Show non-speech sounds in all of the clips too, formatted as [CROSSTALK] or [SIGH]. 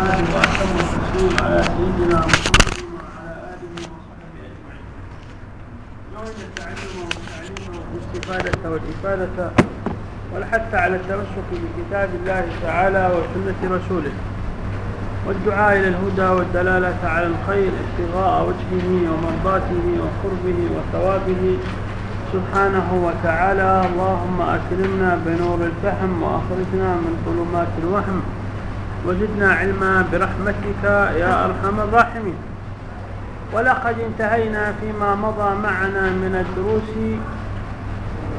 محمد وعلى آله وصحبه أجمعين. نود التعلم والتعليم والاستفادة والإفادة والحث على التمسك بكتاب الله تعالى وسنة رسوله والدعاء إلى الهدى والدلالة على الخير ابتغاء وجهه ومرضاته وقربه وثوابه سبحانه وتعالى اللهم أكرمنا بنور الفهم وأخرجنا من ظلمات الوهم وزدنا علما برحمتك يا أرحم الراحمين. ولقد انتهينا فيما مضى معنا من الدروس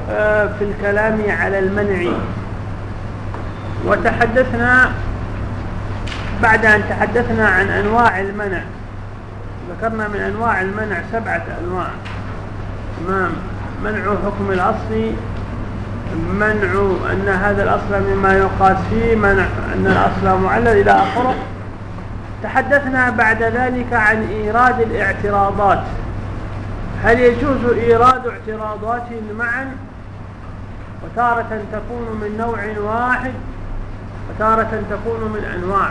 آه، في الكلام على المنع. وتحدثنا بعد أن تحدثنا عن أنواع المنع. ذكرنا من أنواع المنع سبعة أنواع. منع حكم الأصل منع أن هذا الأصل مما يقاس فيه منع أن الأصل معلل إلى آخره. تحدثنا بعد ذلك عن إيراد الاعتراضات. هل يجوز إيراد اعتراضات معا؟ وتارة تكون من نوع واحد وتارة تكون من أنواع.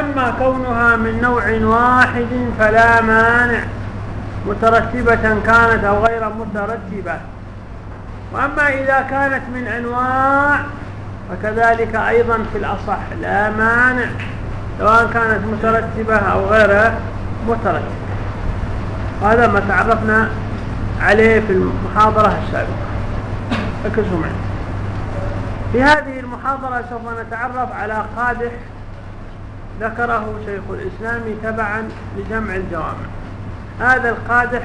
أما كونها من نوع واحد فلا مانع مترتبة كانت أو غير مترتبة. وأما إذا كانت من أنواع فكذلك أيضا في الأصح لا مانع سواء كانت مترتبة أو غير مترتبة. هذا ما تعرفنا عليه في المحاضرة السابقة. ركزوا معي. في هذه المحاضرة سوف نتعرف على قادح ذكره شيخ الإسلام تبعا لجمع الجوامع. هذا القادح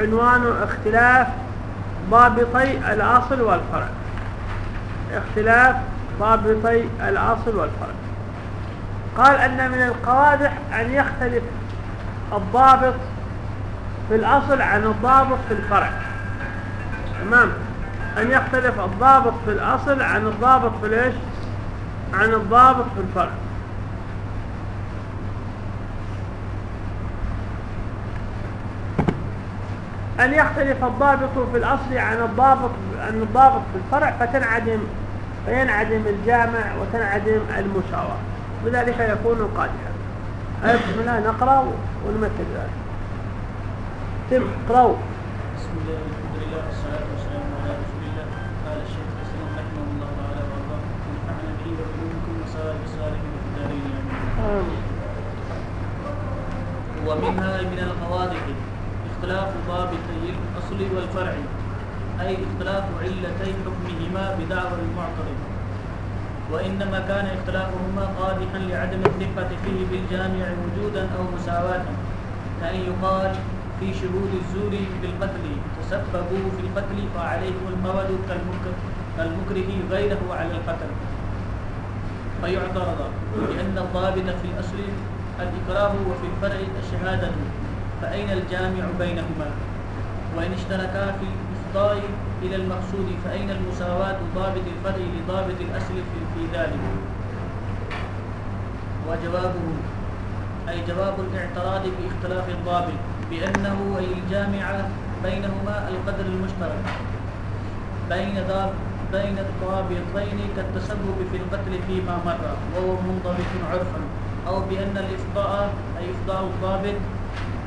عنوان اختلاف ضابطي الأصل والفرع. اختلاف ضابطي الأصل والفرع. قال أن من القوادح أن يختلف الضابط في الأصل عن الضابط في الفرع. تمام؟ أن يختلف الضابط في الأصل عن الضابط في الإيش؟ عن الضابط في الفرع. أن يختلف الضابط في الأصل عن الضابط عن الضابط في الفرع فتنعدم فينعدم الجامع وتنعدم المساواة بذلك يكون قادحا بسم الله نقرأ ونمثل ذلك. تم اقرأوا. بسم الله الحمد لله والصلاة والسلام على رسول الله. قال الشيخ الإسلام رحمه الله تعالى وأرضاه ونفعنا به وبعلومكم وسائر الصالحين في الدارين آمين ومنها من القوادح. اختلاف ضابطي الأصل والفرع أي اختلاف علتي حكمهما بدعوى المعترض. وإنما كان اختلافهما قادحا لعدم الثقة فيه بالجامع وجودا أو مساواة كأن يقال في شهود الزور بالقتل تسببوا في القتل فعليهم الموت كالمكره غيره على القتل. فيعترض لأن الضابط في الأصل الإكراه وفي الفرع الشهادة. فأين الجامع بينهما؟ وإن اشتركا في الإفضاء إلى المقصود فأين المساواة ضابط الفرع لضابط الأصل في ذلك؟ وجوابه أي جواب الاعتراض باختلاف الضابط بأنه أي الجامع بينهما القدر المشترك بين بين الضابطين كالتسبب في القتل فيما مر وهو منضبط عرفا أو بأن الإفضاء أي إفضاء الضابط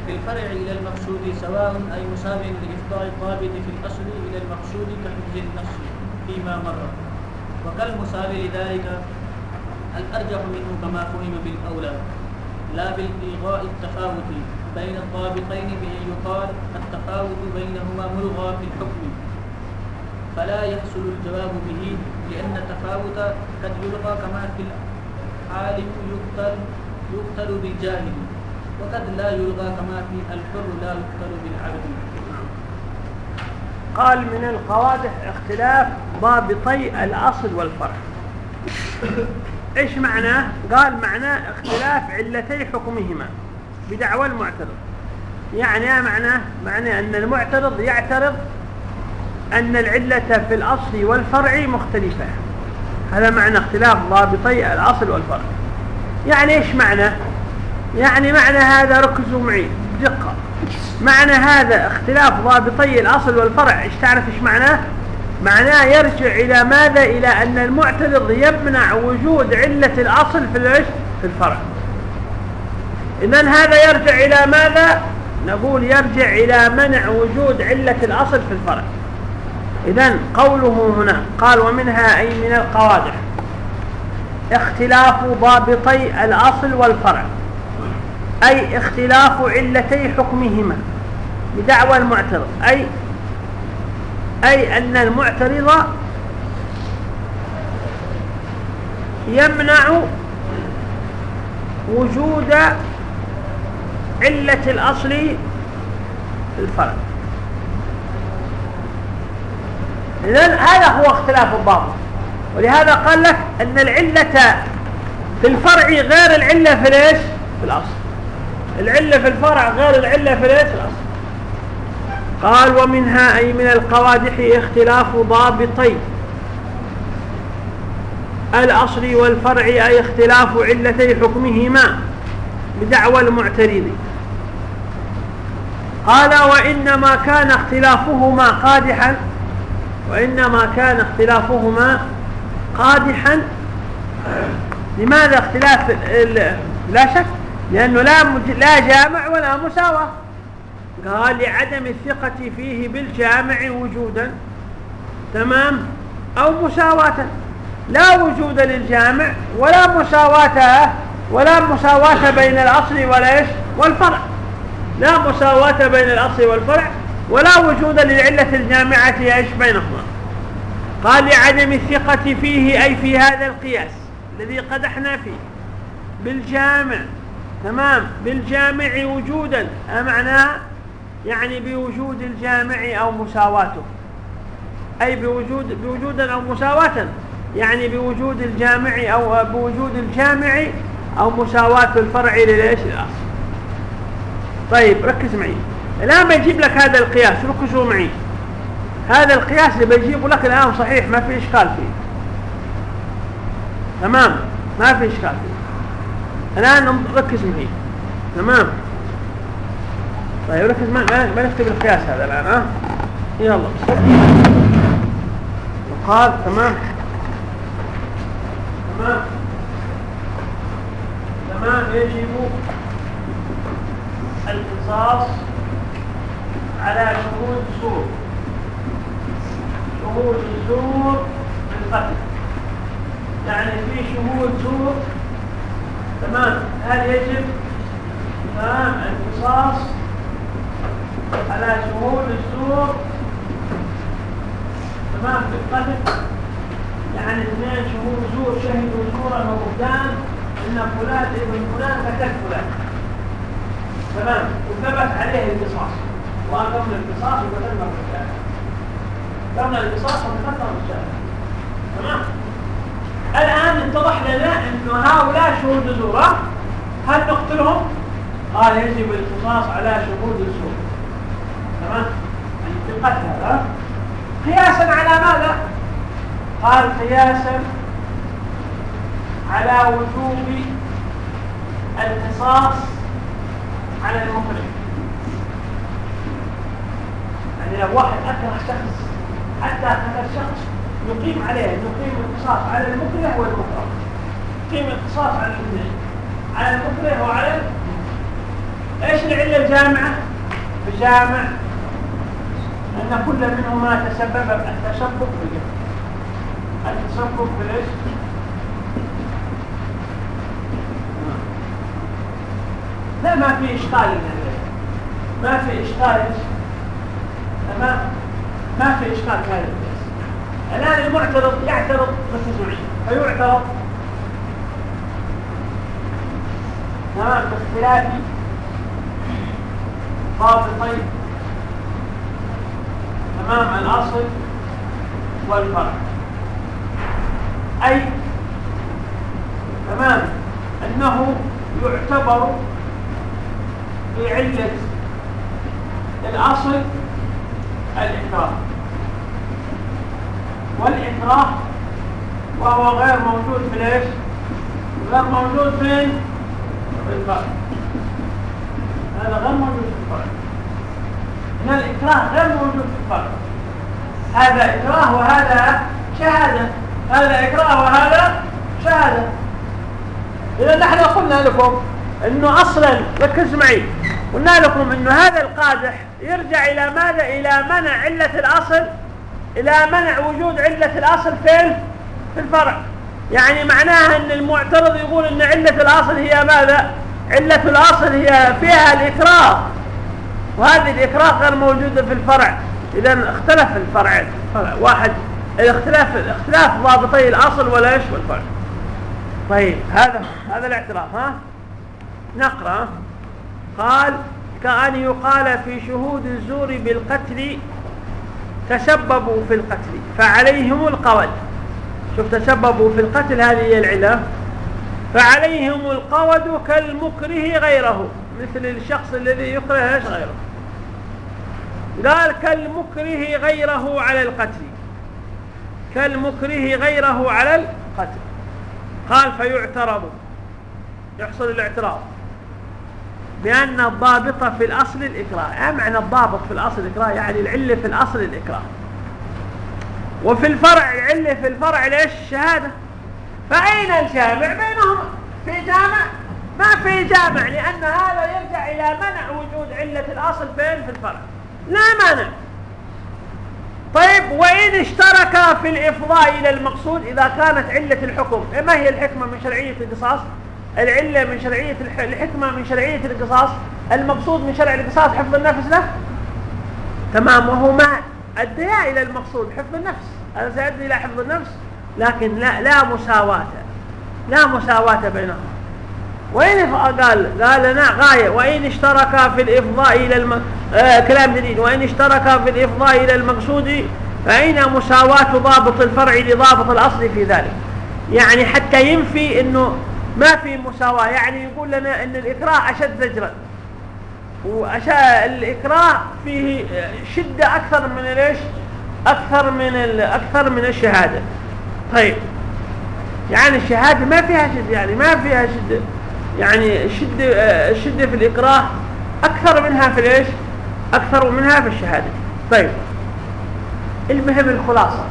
في الفرع إلى المقصود سواء أي مساو لإفضاء الضابط في الأصل إلى المقصود كحفظ النص فيما مر. وكالمساو لذلك الأرجح منه كما فهم بالأولى لا بالإلغاء التفاوت بين الضابطين بأن يقال التفاوت بينهما ملغى في الحكم. فلا يحصل الجواب به لأن التفاوت قد يلغى كما في العالم يقتل يقتل بالجاهل. وقد لا يلغى كما في الحر لا يقتل بالعبد. قال من القوادح اختلاف ضابطي الأصل والفرع. [COUGHS] إيش معناه قال معناه اختلاف علتي حكمهما بدعوى المعترض. يعني معناه معناه أن المعترض يعترض أن العلة في الأصل والفرع مختلفة. هذا معنى اختلاف ضابطي الأصل والفرع. يعني إيش معنى؟ يعني معنى هذا ركزوا معي. بدقة معنى هذا اختلاف ضابطي الأصل والفرع. إيش تعرف إيش معناه؟ معناه يرجع إلى ماذا؟ إلى أن المعترض يمنع وجود علة الأصل في الايش في الفرع. إذن هذا يرجع إلى ماذا؟ نقول يرجع إلى منع وجود علة الأصل في الفرع. إذن قوله هنا قال ومنها أي من القوادح. اختلاف ضابطي الأصل والفرع. أي اختلاف علتي حكمهما بدعوى المعترض. أي أي أن المعترض يمنع وجود علة الأصل في الفرع إذن هذا هو اختلاف الضابط ولهذا قال لك أن العلة في الفرع غير العلة في ليش في الأصل. العلة في الفرع غير العلة في الأصل قال ومنها أي من القوادح اختلاف ضابطي الأصل والفرع أي اختلاف علتي حكمهما بدعوى المعترض. قال وإنما كان اختلافهما قادحا. وإنما كان اختلافهما قادحا. لماذا اختلاف لا شك؟ لأنه لا لا جامع ولا مساواة قال لعدم الثقة فيه بالجامع وجودا تمام؟ أو مساواة. لا وجود للجامع ولا مساواة ولا مساواة بين الأصل والإيش؟ والفرع. لا مساواة بين الأصل والفرع ولا وجود للعلة الجامعة إيش؟ بينهما. قال لعدم الثقة فيه أي في هذا القياس الذي قدحنا فيه بالجامع. تمام بالجامع وجودا معناه يعني بوجود الجامع أو مساواته. أي بوجود بوجودا أو مساواة يعني بوجود الجامع أو بوجود الجامع أو مساواة الفرع لليش الأصل طيب ركز معي. الآن بيجيب لك هذا القياس ركزوا معي. هذا القياس اللي بيجيبه لك الآن صحيح ما في إشكال فيه. تمام؟ ما في إشكال فيه. الآن ركز معي تمام؟ طيب ركز ما ما نكتب القياس هذا الآن ها؟ يلا. وقال تمام؟ تمام؟ تمام يجب القصاص على شهود سور شهود الزور في القتل يعني في شهود زور تمام. هل يجب تمام القصاص على شهود الزور؟ تمام. في القتل يعني اثنين شهود زور شهدوا زورا وبهتان ان فلان ابن فلان قتل فلان. تمام. وثبت عليه القصاص واقمنا القصاص وقتلنا الرجال. قمنا القصاص وقتلنا الرجال. تمام. الآن اتضح لنا أن هؤلاء شهود زور هل نقتلهم؟ قال يجب القصاص على شهود الزور تمام؟ يعني في هذا قياسا على ماذا؟ قال قياسا على وجوب القصاص على المكره يعني لو واحد أكره شخص حتى هذا الشخص يقيم عليه يقيم القصاص على المكره والمكره يقيم القصاص على الاثنين على المكره وعلى إيش العله الجامعة. الجامع أن كل منهما تسبب التسبب في التسبب في إيش؟ لا ما في إشكال ما في إشكال. تمام؟ ما في إشكال هذا. الآن المعترض يعترض بالتزويع فيعترض. تمام باختلاف ضابطين تمام الأصل والفرع. أي تمام. أنه يعتبر في علة الأصل الإكراه والإكراه وهو غير موجود في ليش غير موجود في الفرع. هذا غير موجود في الفرع. إن الإكراه غير موجود في الفرع. هذا إكراه وهذا شهادة. هذا إكراه وهذا شهادة. إذا نحن قلنا لكم أنه أصلا ركز معي قلنا لكم أنه هذا القادح يرجع إلى ماذا؟ إلى منع علة الأصل. إلى منع وجود علة الأصل فين؟ في الفرع. يعني معناها أن المعترض يقول أن علة الأصل هي ماذا؟ علة الأصل هي فيها الإكراه. وهذه الإكراه غير موجودة في الفرع. إذا اختلف الفرعين فرع واحد. الاختلاف اختلاف ضابطي الأصل ولا إيش والفرع طيب هذا هذا الاعتراف ها؟ نقرأ. قال كأن يقال في شهود الزور بالقتل تسببوا في القتل فعليهم القول. شوف تسببوا في القتل هذه هي العلة. فعليهم القود كالمكره غيره مثل الشخص الذي يكره إيش غيره؟ قال كالمكره غيره على القتل. كالمكره غيره على القتل. قال فيعترض يحصل الاعتراض. بأن الضابط في الأصل الإكراه. ما معنى الضابط في الأصل الإكراه؟ يعني العلة في الأصل الإكراه. وفي الفرع العلة في الفرع ليش الشهادة؟ فأين الجامع؟ بينهما. في جامع؟ ما في جامع لأن هذا يرجع إلى منع وجود علة الأصل فين في الفرع. لا مانع طيب وإن اشترك في الإفضاء إلى المقصود إذا كانت علة الحكم. ما هي الحكمة من شرعية القصاص؟ العلة من شرعية الحكمة من شرعية القصاص المقصود من شرع القصاص حفظ النفس له؟ تمام وهو ما أديا إلى المقصود حفظ النفس. هذا سيؤدي إلى حفظ النفس لكن لا, لا مساواة لا مساواة بينهم. وإن قال قال لنا غاية وإن اشترك في الإفضاء إلى. آه كلام جديد. وإن اشترك في الإفضاء إلى المقصود فأين مساواة ضابط الفرع لضابط الأصل في ذلك؟ يعني حتى ينفي أنه ما في مساواة. يعني يقول لنا أن الإكراه أشد زجرا. والإكراه فيه شدة أكثر من ليش أكثر من أكثر من الشهادة. طيب. يعني الشهادة ما فيها شدة. يعني ما فيها شدة. يعني الشدة الشدة في الإكراه أكثر منها في ليش أكثر منها في الشهادة. طيب. المهم الخلاصة.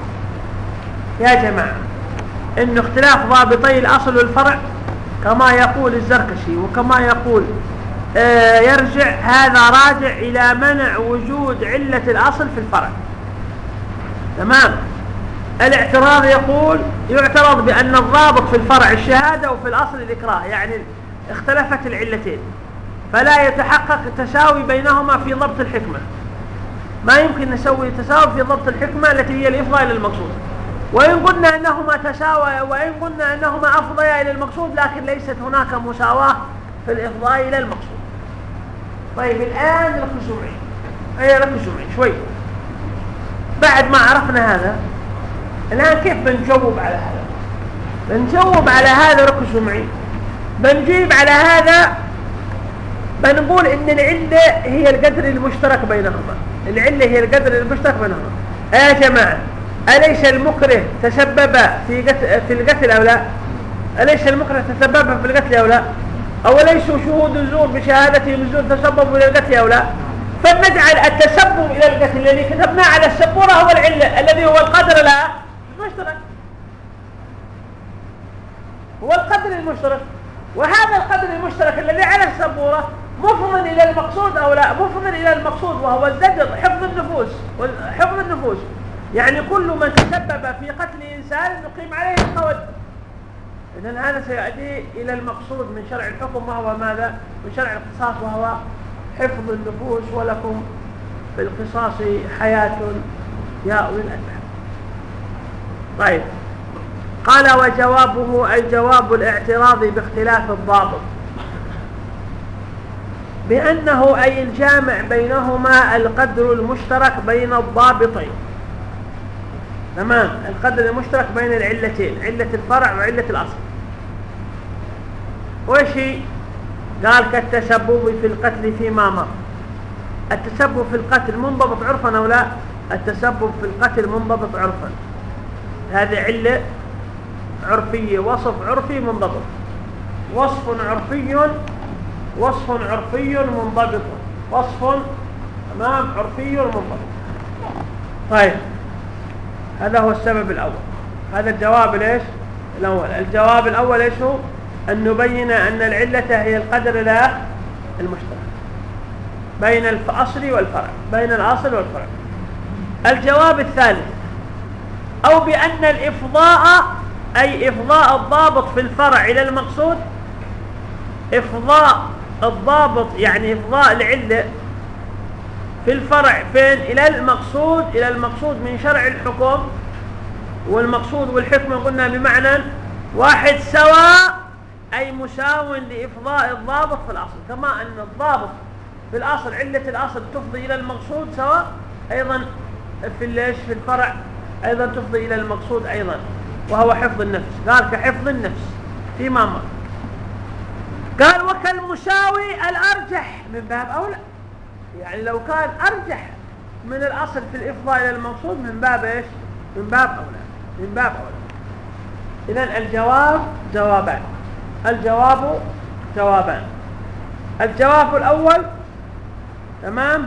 يا جماعة إن اختلاف ضابطي الأصل والفرع كما يقول الزركشي وكما يقول آه يرجع هذا راجع إلى منع وجود علة الأصل في الفرع. تمام؟ الاعتراض يقول يعترض بأن الضابط في الفرع الشهادة وفي الأصل الإكراه يعني اختلفت العلتين. فلا يتحقق التساوي بينهما في ضبط الحكمة. ما يمكن نسوي تساوي في ضبط الحكمة التي هي الإفضاء إلى المقصود. وإن قلنا أنهما تساوى وإن قلنا أنهما أفضيا إلى المقصود لكن ليست هناك مساواة في الإفضاء إلى المقصود. طيب الآن ركزوا معي أي معي شوي. بعد ما عرفنا هذا الآن كيف بنجاوب على هذا؟ بنجاوب على هذا ركزوا معي بنجيب على هذا بنقول إن العلة هي القدر المشترك بينهما. العلة هي القدر المشترك بينهما. يا جماعة. أليس المكره تسبب في في القتل أو لا؟ أليس المكره تسبب في القتل أو لا؟ أو ليس شهود الزور بشهادته الزور تسببوا إلى القتل أو لا؟ فلنجعل التسبب إلى القتل الذي كتبناه على السبورة هو العلة الذي هو القدر لا. المشترك. هو القدر المشترك. وهذا القدر المشترك الذي على السبورة مفضل إلى المقصود أو لا؟ مفضل إلى المقصود وهو الزجر حفظ النفوس حفظ النفوس. يعني كل من تسبب في قتل إنسان نقيم عليه القول. إذن هذا سيؤدي إلى المقصود من شرع الحكم وهو ماذا؟ من شرع القصاص وهو حفظ النفوس ولكم في القصاص حياة يا أولي الألباب. طيب. قال وجوابه الجواب الاعتراضي باختلاف الضابط. بأنه أي الجامع بينهما القدر المشترك بين الضابطين. تمام. القدر المشترك بين العلتين علة الفرع وعلة الأصل. وش هي؟ قال كالتسبب في القتل فيما مر. التسبب في القتل منضبط عرفا أو لا؟ التسبب في القتل منضبط عرفا. هذه علة عرفية وصف عرفي منضبط. وصف عرفي وصف عرفي منضبط. وصف تمام عرفي منضبط. طيب. هذا هو السبب الأول. هذا الجواب ليش؟ الأول. الجواب الأول إيش هو؟ أن نبين أن العلة هي القدر لا المشترك بين الأصل والفرع. بين الأصل والفرع. الجواب الثالث. أو بأن الإفضاء أي إفضاء الضابط في الفرع إلى المقصود إفضاء الضابط يعني إفضاء العلة في الفرع فين؟ إلى المقصود إلى المقصود من شرع الحكم والمقصود والحكم قلنا بمعنى واحد سواء أي مساو لإفضاء الضابط في الأصل. كما أن الضابط في الأصل علة الأصل تفضي إلى المقصود سواء أيضا في ليش في الفرع أيضا تفضي إلى المقصود أيضا وهو حفظ النفس. قال كحفظ النفس فيما مر. قال وكالمساوي الأرجح من باب أولى. يعني لو كان أرجح من الأصل في الإفضاء إلى المقصود من باب إيش؟ من باب أولى من باب أولى. إذا الجواب جوابان. الجواب جوابان. الجواب الأول تمام؟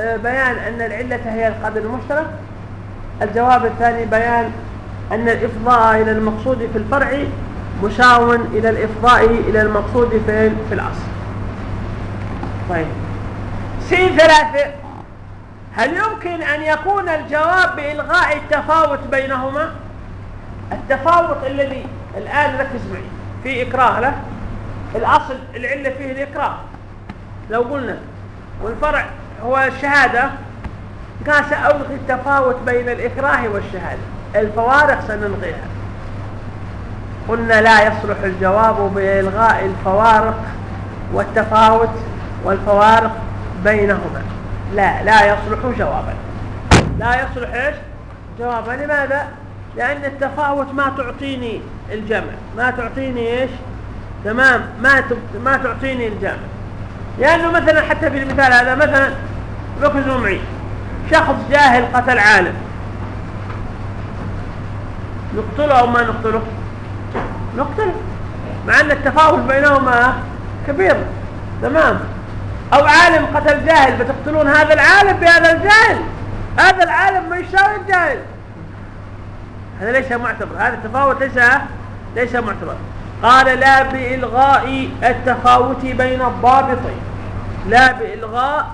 آه، بيان أن العلة هي القدر المشترك. الجواب الثاني بيان أن الإفضاء إلى المقصود في الفرع مشاو إلى الإفضاء إلى المقصود في الأصل. طيب. سين ثلاثة. هل يمكن أن يكون الجواب بإلغاء التفاوت بينهما؟ التفاوت الذي الآن ركز معي. في إكراه له. الأصل العلة فيه الإكراه. لو قلنا والفرع هو الشهادة قال سألغي التفاوت بين الإكراه والشهادة. الفوارق سنلغيها. قلنا لا يصلح الجواب بإلغاء الفوارق والتفاوت والفوارق بينهما. لا لا يصلح جوابا. لا يصلح إيش؟ جوابا. لماذا؟ لأن التفاوت ما تعطيني الجمع. ما تعطيني إيش؟ تمام. ما ما تعطيني الجمع. لأنه مثلا حتى في المثال هذا مثلا ركزوا معي. شخص جاهل قتل عالم. نقتله أو ما نقتله؟ نقتله. مع أن التفاوت بينهما كبير. تمام. أو عالم قتل جاهل بتقتلون هذا العالم بهذا الجاهل. هذا العالم ما يساوي الجاهل. هذا ليس معتبر هذا التفاوت ليس ليس معتبر. قال لا بإلغاء التفاوت بين الضابطين. لا بإلغاء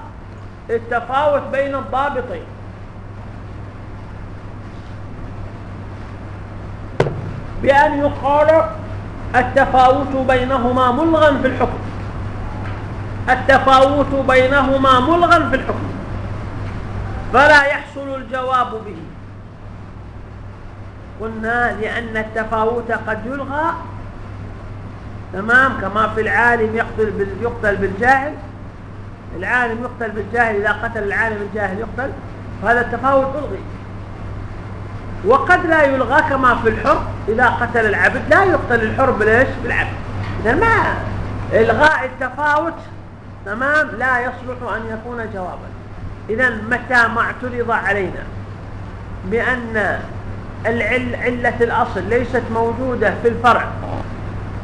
التفاوت بين الضابطين. بأن يقال التفاوت بينهما ملغا في الحكم. التفاوت بينهما ملغا في الحكم فلا يحصل الجواب به. قلنا لأن التفاوت قد يلغى تمام؟ كما في العالم يقتل يقتل بالجاهل. العالم يقتل بالجاهل إذا قتل العالم الجاهل يقتل فهذا التفاوت ألغي. وقد لا يلغى كما في الحر إذا قتل العبد لا يقتل الحر بليش؟ بالعبد. إذا ما إلغاء التفاوت تمام لا يصلح أن يكون جوابا. إذا متى ما اعترض علينا بأن العل علة الأصل ليست موجودة في الفرع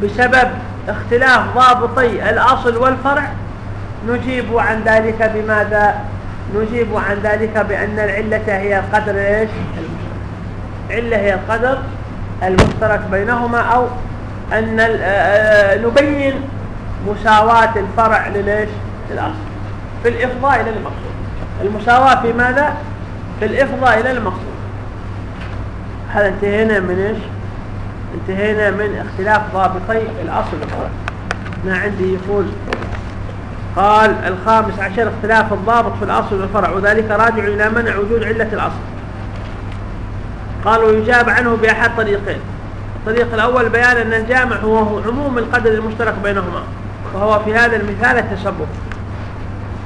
بسبب اختلاف ضابطي الأصل والفرع نجيب عن ذلك بماذا؟ نجيب عن ذلك بأن العلة هي القدر إيش؟ علة هي القدر المشترك بينهما أو أن نبين مساواة الفرع لليش للأصل. في الإفضاء إلى المقصود. المساواة في ماذا؟ في الإفضاء إلى المقصود. هذا انتهينا من إيش؟ انتهينا من اختلاف ضابطي الأصل والفرع. هنا عندي يقول قال الخامس عشر اختلاف الضابط في الأصل والفرع وذلك راجع إلى منع وجود علة الأصل. قال ويجاب عنه بأحد طريقين. الطريق الأول بيان أن الجامع هو عموم القدر المشترك بينهما. وهو في هذا المثال التشبه.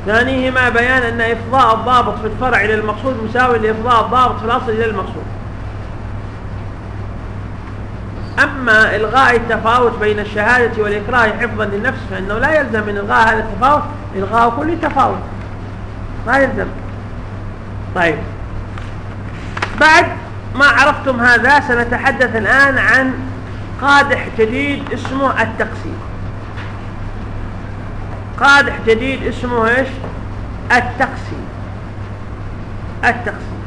ثانيهما بيان أن إفضاء الضابط في الفرع إلى المقصود مساوي لإفضاء الضابط في الأصل إلى المقصود. أما إلغاء التفاوت بين الشهادة والإكراه حفظا للنفس فإنه لا يلزم من إلغاء هذا التفاوت إلغاء كل تفاوت. ما يلزم. طيب. بعد ما عرفتم هذا سنتحدث الآن عن قادح جديد اسمه التقسيم. قادح جديد اسمه إيش؟ التقسيم. التقسيم.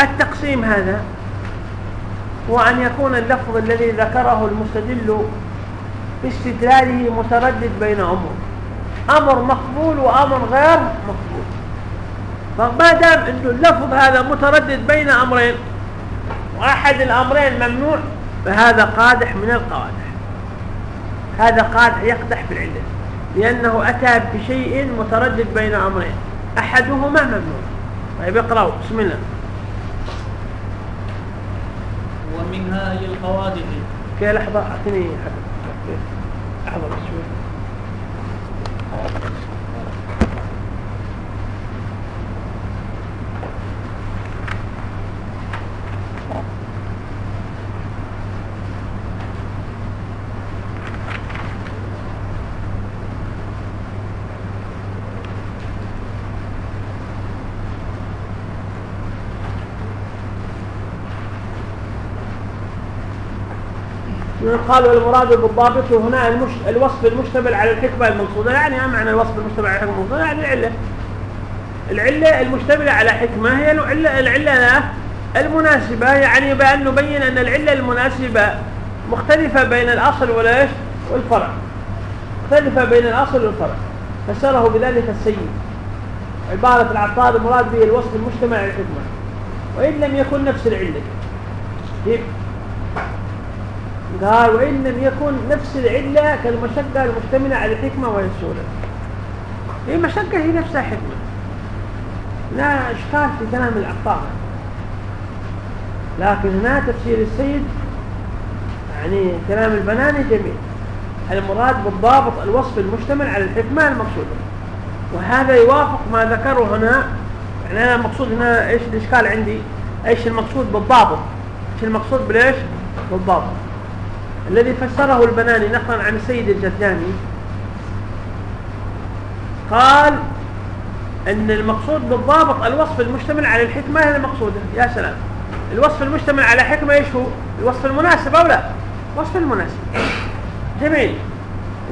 التقسيم هذا هو أن يكون اللفظ الذي ذكره المستدل باستدلاله متردد بين أمور. أمر مقبول وأمر غير مقبول. فما دام أنه اللفظ هذا متردد بين أمرين وأحد الأمرين ممنوع فهذا قادح من القوادح. هذا قادح يقدح في العلة لأنه أتى بشيء متردد بين أمرين أحدهما ممنوع. طيب اقرأوا بسم الله. ومنها هي القوادح. كي لحظة أعطيني حاجة لحظة بس شوي قال والمراد بالضابط هنا المش... الوصف المشتمل على الحكمة المقصودة يعني ما معنى الوصف المشتمل على الحكمة المقصودة يعني العلة. العلة المشتملة على حكمة هي العلة, العلة المناسبة يعني بأن نبين أن العلة المناسبة مختلفة بين الأصل والإيش؟ والفرع. مختلفة بين الأصل والفرع. فسره بذلك السيد. عبارة العطار المراد به الوصف المجتمع على الحكمة. وإن لم يكن نفس العلة. قال وإن لم يكن نفس العلة كالمشقة المشتملة على الحكمة وهي السهولة هي مشقة هي نفسها حكمة. لا إشكال في كلام العطار لكن هنا تفسير السيد يعني كلام البناني جميل. المراد بالضابط الوصف المشتمل على الحكمة المقصودة. وهذا يوافق ما ذكره هنا. يعني أنا المقصود هنا إيش الإشكال عندي؟ إيش المقصود بالضابط؟ إيش المقصود بالإيش؟ بالضابط. الذي فسره البناني نقلا عن السيد الجداني قال إن المقصود بالضابط الوصف المشتمل على الحكمة هي المقصودة يا سلام. الوصف المشتمل على حكمة إيش هو؟ الوصف المناسب أو لا؟ وصف المناسب. جميل.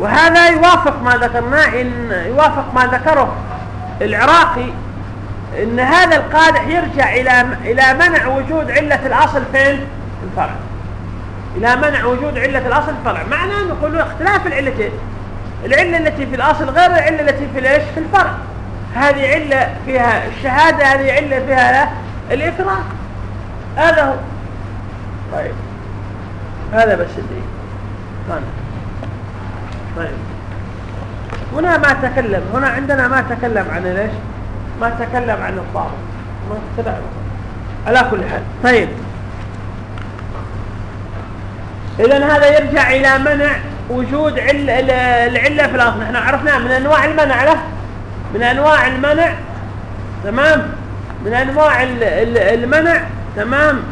وهذا يوافق ما ذكرناه إن يوافق ما ذكره العراقي إن هذا القادح يرجع إلى إلى منع وجود علة الأصل فين؟ الفرع. إلى منع وجود علة الأصل الفرع. معنى نقول اختلاف العلتين العلة التي في الأصل غير العلة التي في الإيش؟ في الفرع. هذه علة فيها الشهادة هذه علة فيها الإفراط هذا هو. طيب. هذا بس اللي طيب. طيب. هنا ما تكلم هنا عندنا ما تكلم عن ليش ما تكلم عن الضابط. ما تكلم. على كل حال. طيب. اذا هذا يرجع إلى منع وجود عل العلة في الأصل. نحن عرفنا من أنواع المنع له. من أنواع المنع تمام؟ من أنواع المنع تمام؟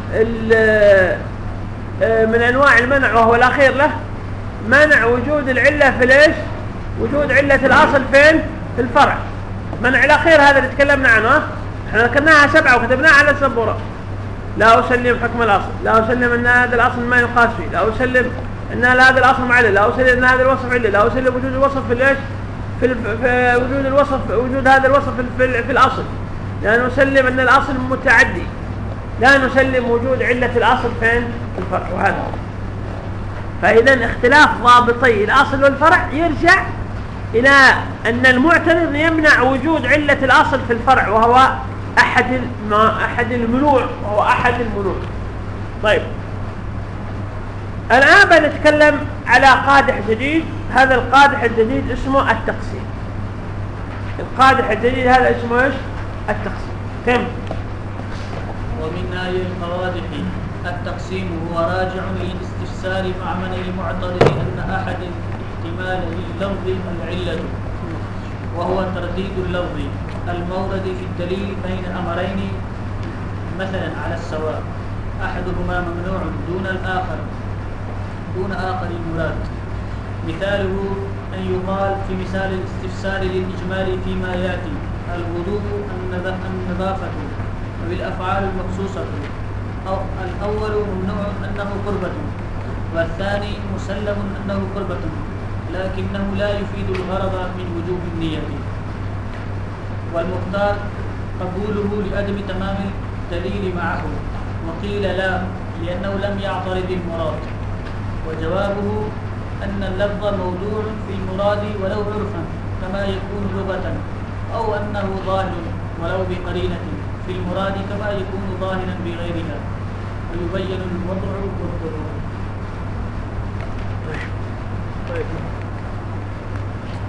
آه، من أنواع المنع وهو الأخير له. منع وجود العلة في ليش؟ وجود علة الأصل فين؟ في الفرع. منع الأخير هذا اللي تكلمنا عنه إحنا ذكرناها سبعة وكتبناها على السبورة. لا أسلم حكم الأصل. لا أسلم أن هذا الأصل ما يقاس فيه. لا أسلم أن هذا الأصل معلل. لا أسلم أن هذا الوصف علة لا أسلم وجود الوصف في الإيش؟ في, في وجود الوصف وجود هذا الوصف في, في الأصل. لا نسلم أن الأصل متعدي. لا نسلم وجود علة الأصل فين؟ في الفرع. وهذا فإذا اختلاف ضابطي الأصل والفرع يرجع إلى أن المعترض يمنع وجود علة الأصل في الفرع وهو أحد أحد المنوع وهو أحد المنوع. طيب. الآن بنتكلم على قادح جديد. هذا القادح الجديد اسمه التقسيم. القادح الجديد هذا اسمه إيش؟ التقسيم. كم؟ ومن آي القوادح التقسيم هو راجع للاستفسار مع من المعترض أن أحد احتمال اللفظ العلة وهو ترديد اللفظ. المورد في الدليل بين أمرين مثلا على السواء. أحدهما ممنوع دون الآخر دون آخر المراد. مثاله أن يقال في مثال الاستفسار للإجمال فيما يأتي الوضوء النظافة بالأفعال المخصوصة أو الأول ممنوع أنه قربة والثاني مسلم أنه قربة لكنه لا يفيد الغرض من وجوب النية. والمختار قبوله لعدم تمام الدليل معه. وقيل لا لأنه لم يعترض المراد وجوابه أن اللفظ موضوع في المراد ولو عرفا كما يكون لغة أو أنه ظاهر ولو بقرينة في المراد كما يكون ظاهرا بغيرها. ويبين الوضع والضرور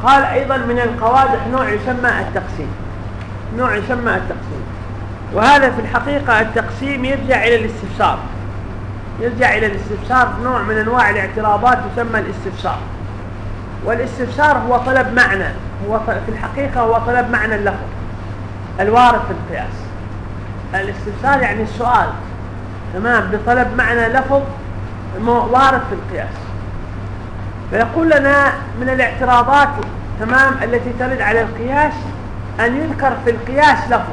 قال أيضا من القوادح نوع يسمى التقسيم. نوع يسمى التقسيم. وهذا في الحقيقة التقسيم يرجع إلى الاستفسار. يرجع إلى الاستفسار نوع من أنواع الاعتراضات يسمى الاستفسار. والاستفسار هو طلب معنى. هو في الحقيقة هو طلب معنى اللفظ الوارد في القياس. الاستفسار يعني السؤال. تمام؟ بطلب معنى لفظ وارد في القياس. فيقول لنا من الاعتراضات تمام التي ترد على القياس أن يذكر في القياس لفظ.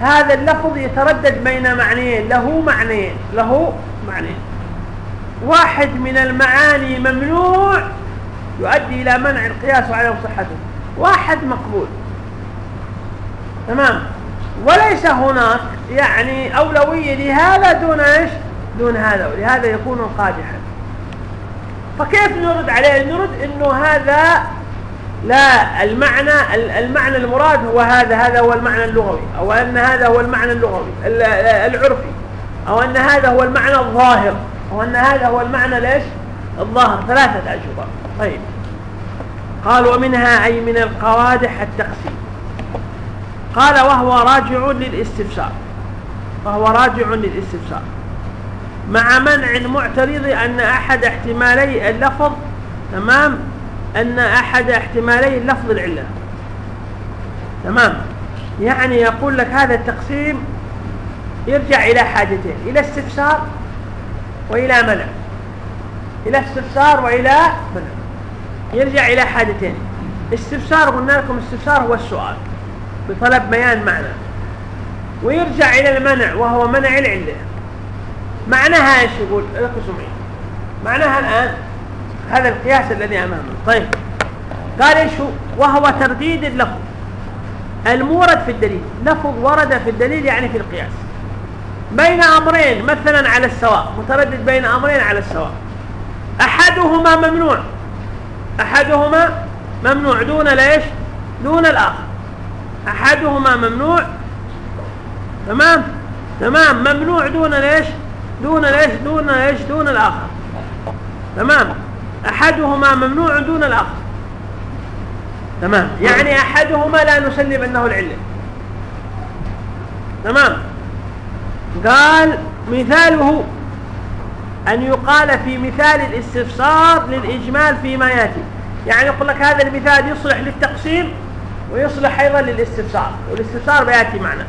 هذا اللفظ يتردد بين معنيين له معنيين له معنيين. واحد من المعاني ممنوع يؤدي إلى منع القياس وعدم صحته واحد مقبول. تمام؟ وليس هناك يعني أولوية لهذا دون إيش؟ دون هذا ولهذا يكون قادحا. فكيف نرد عليه؟ نرد إنه هذا لا المعنى المعنى المراد هو هذا هذا هو المعنى اللغوي أو أن هذا هو المعنى اللغوي العرفي أو أن هذا هو المعنى الظاهر أو أن هذا هو المعنى ليش؟ الظاهر. ثلاثة أجوبة. طيب. قال ومنها أي من القوادح التقسيم. قال وهو راجع للاستفسار. وهو راجع للاستفسار. مع منع المعترض أن أحد احتمالي اللفظ تمام؟ أن أحد احتمالي اللفظ العلة. تمام؟ يعني يقول لك هذا التقسيم يرجع إلى حاجتين إلى استفسار وإلى منع. إلى استفسار وإلى منع. يرجع إلى حاجتين. استفسار قلنا لكم استفسار هو السؤال بطلب بيان معنى. ويرجع إلى المنع وهو منع العلة. معناها إيش يقول؟ معي معناها الآن هذا القياس الذي أمامنا طيب. قال إيش هو؟ وهو ترديد اللفظ. المورد في الدليل. لفظ ورد في الدليل يعني في القياس. بين أمرين مثلا على السواء. متردد بين أمرين على السواء. أحدهما ممنوع. أحدهما ممنوع دون ليش؟ دون الآخر. أحدهما ممنوع. تمام؟ تمام. ممنوع دون ليش؟ دون إيش دون إيش دون الآخر. تمام؟ أحدهما ممنوع دون الآخر. تمام؟ يعني أحدهما لا نسلم أنه العلة. تمام؟ قال مثاله أن يقال في مثال الاستفسار للإجمال فيما يأتي. يعني يقول لك هذا المثال يصلح للتقسيم ويصلح أيضا للاستفسار والاستفسار بيأتي معنا.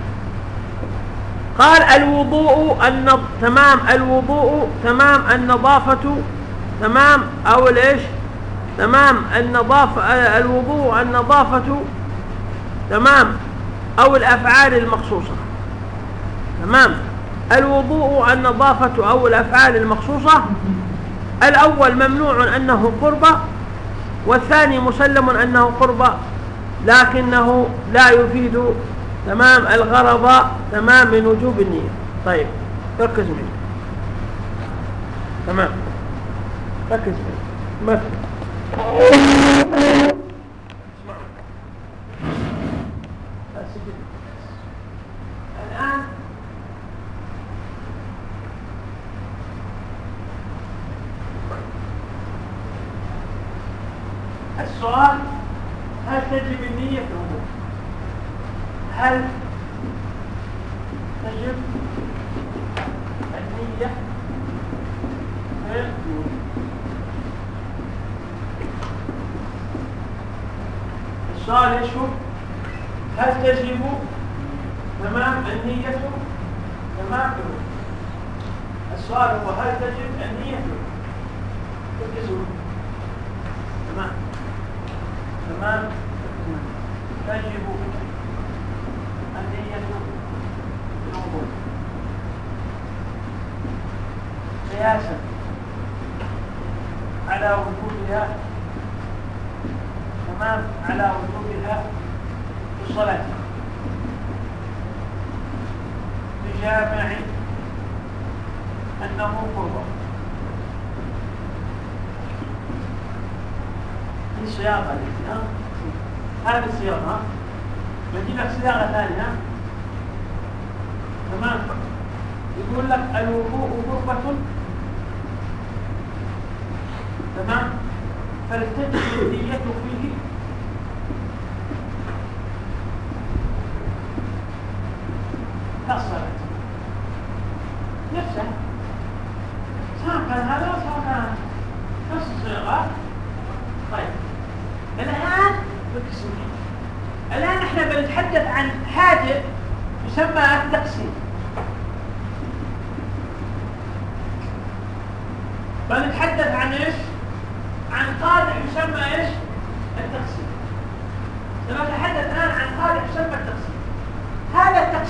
قال الوضوء النض... تمام الوضوء تمام النظافة تمام؟ أو الايش تمام. النظافة الوضوء النظافة. تمام. أو الأفعال المخصوصة. تمام. الوضوء النظافة أو الأفعال المخصوصة. الأول ممنوع أنه قربة والثاني مسلم أنه قربة لكنه لا يفيد. تمام. الغرض تمام من وجوب النية. طيب ركز معي. تمام. ركز مثلا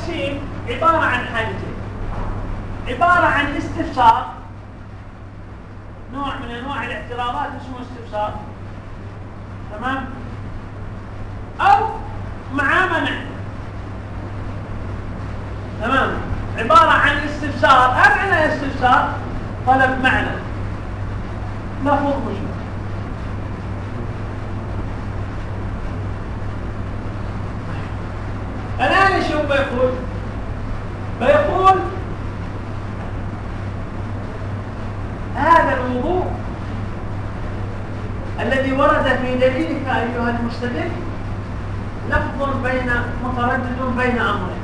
التقسيم عبارة عن حاجتين. عبارة عن استفسار. نوع من أنواع الاعتراضات اسمه استفسار. تمام؟ أو مع منع تمام؟ عبارة عن استفسار. معنى استفسار؟ طلب معنى. لفظ مجمل الآن هو بيقول بيقول هذا الوضوء الذي ورد في دليلك أيها المستدل لفظ بين متردد بين أمرين.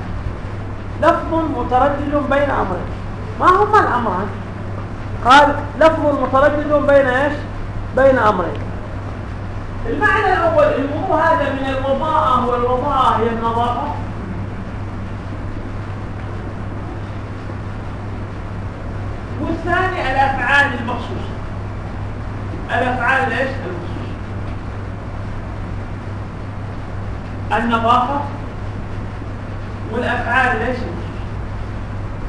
لفظ متردد بين أمرين. ما هما الأمران؟ قال لفظ متردد بين إيش؟ بين أمرين. المعنى الأول الوضوء هذا من الوضاءة والوضاءة هي النظافة. والثاني الأفعال المخصوصة. الأفعال إيش؟ المخصوصة. النظافة. والأفعال إيش؟ المخصوصة.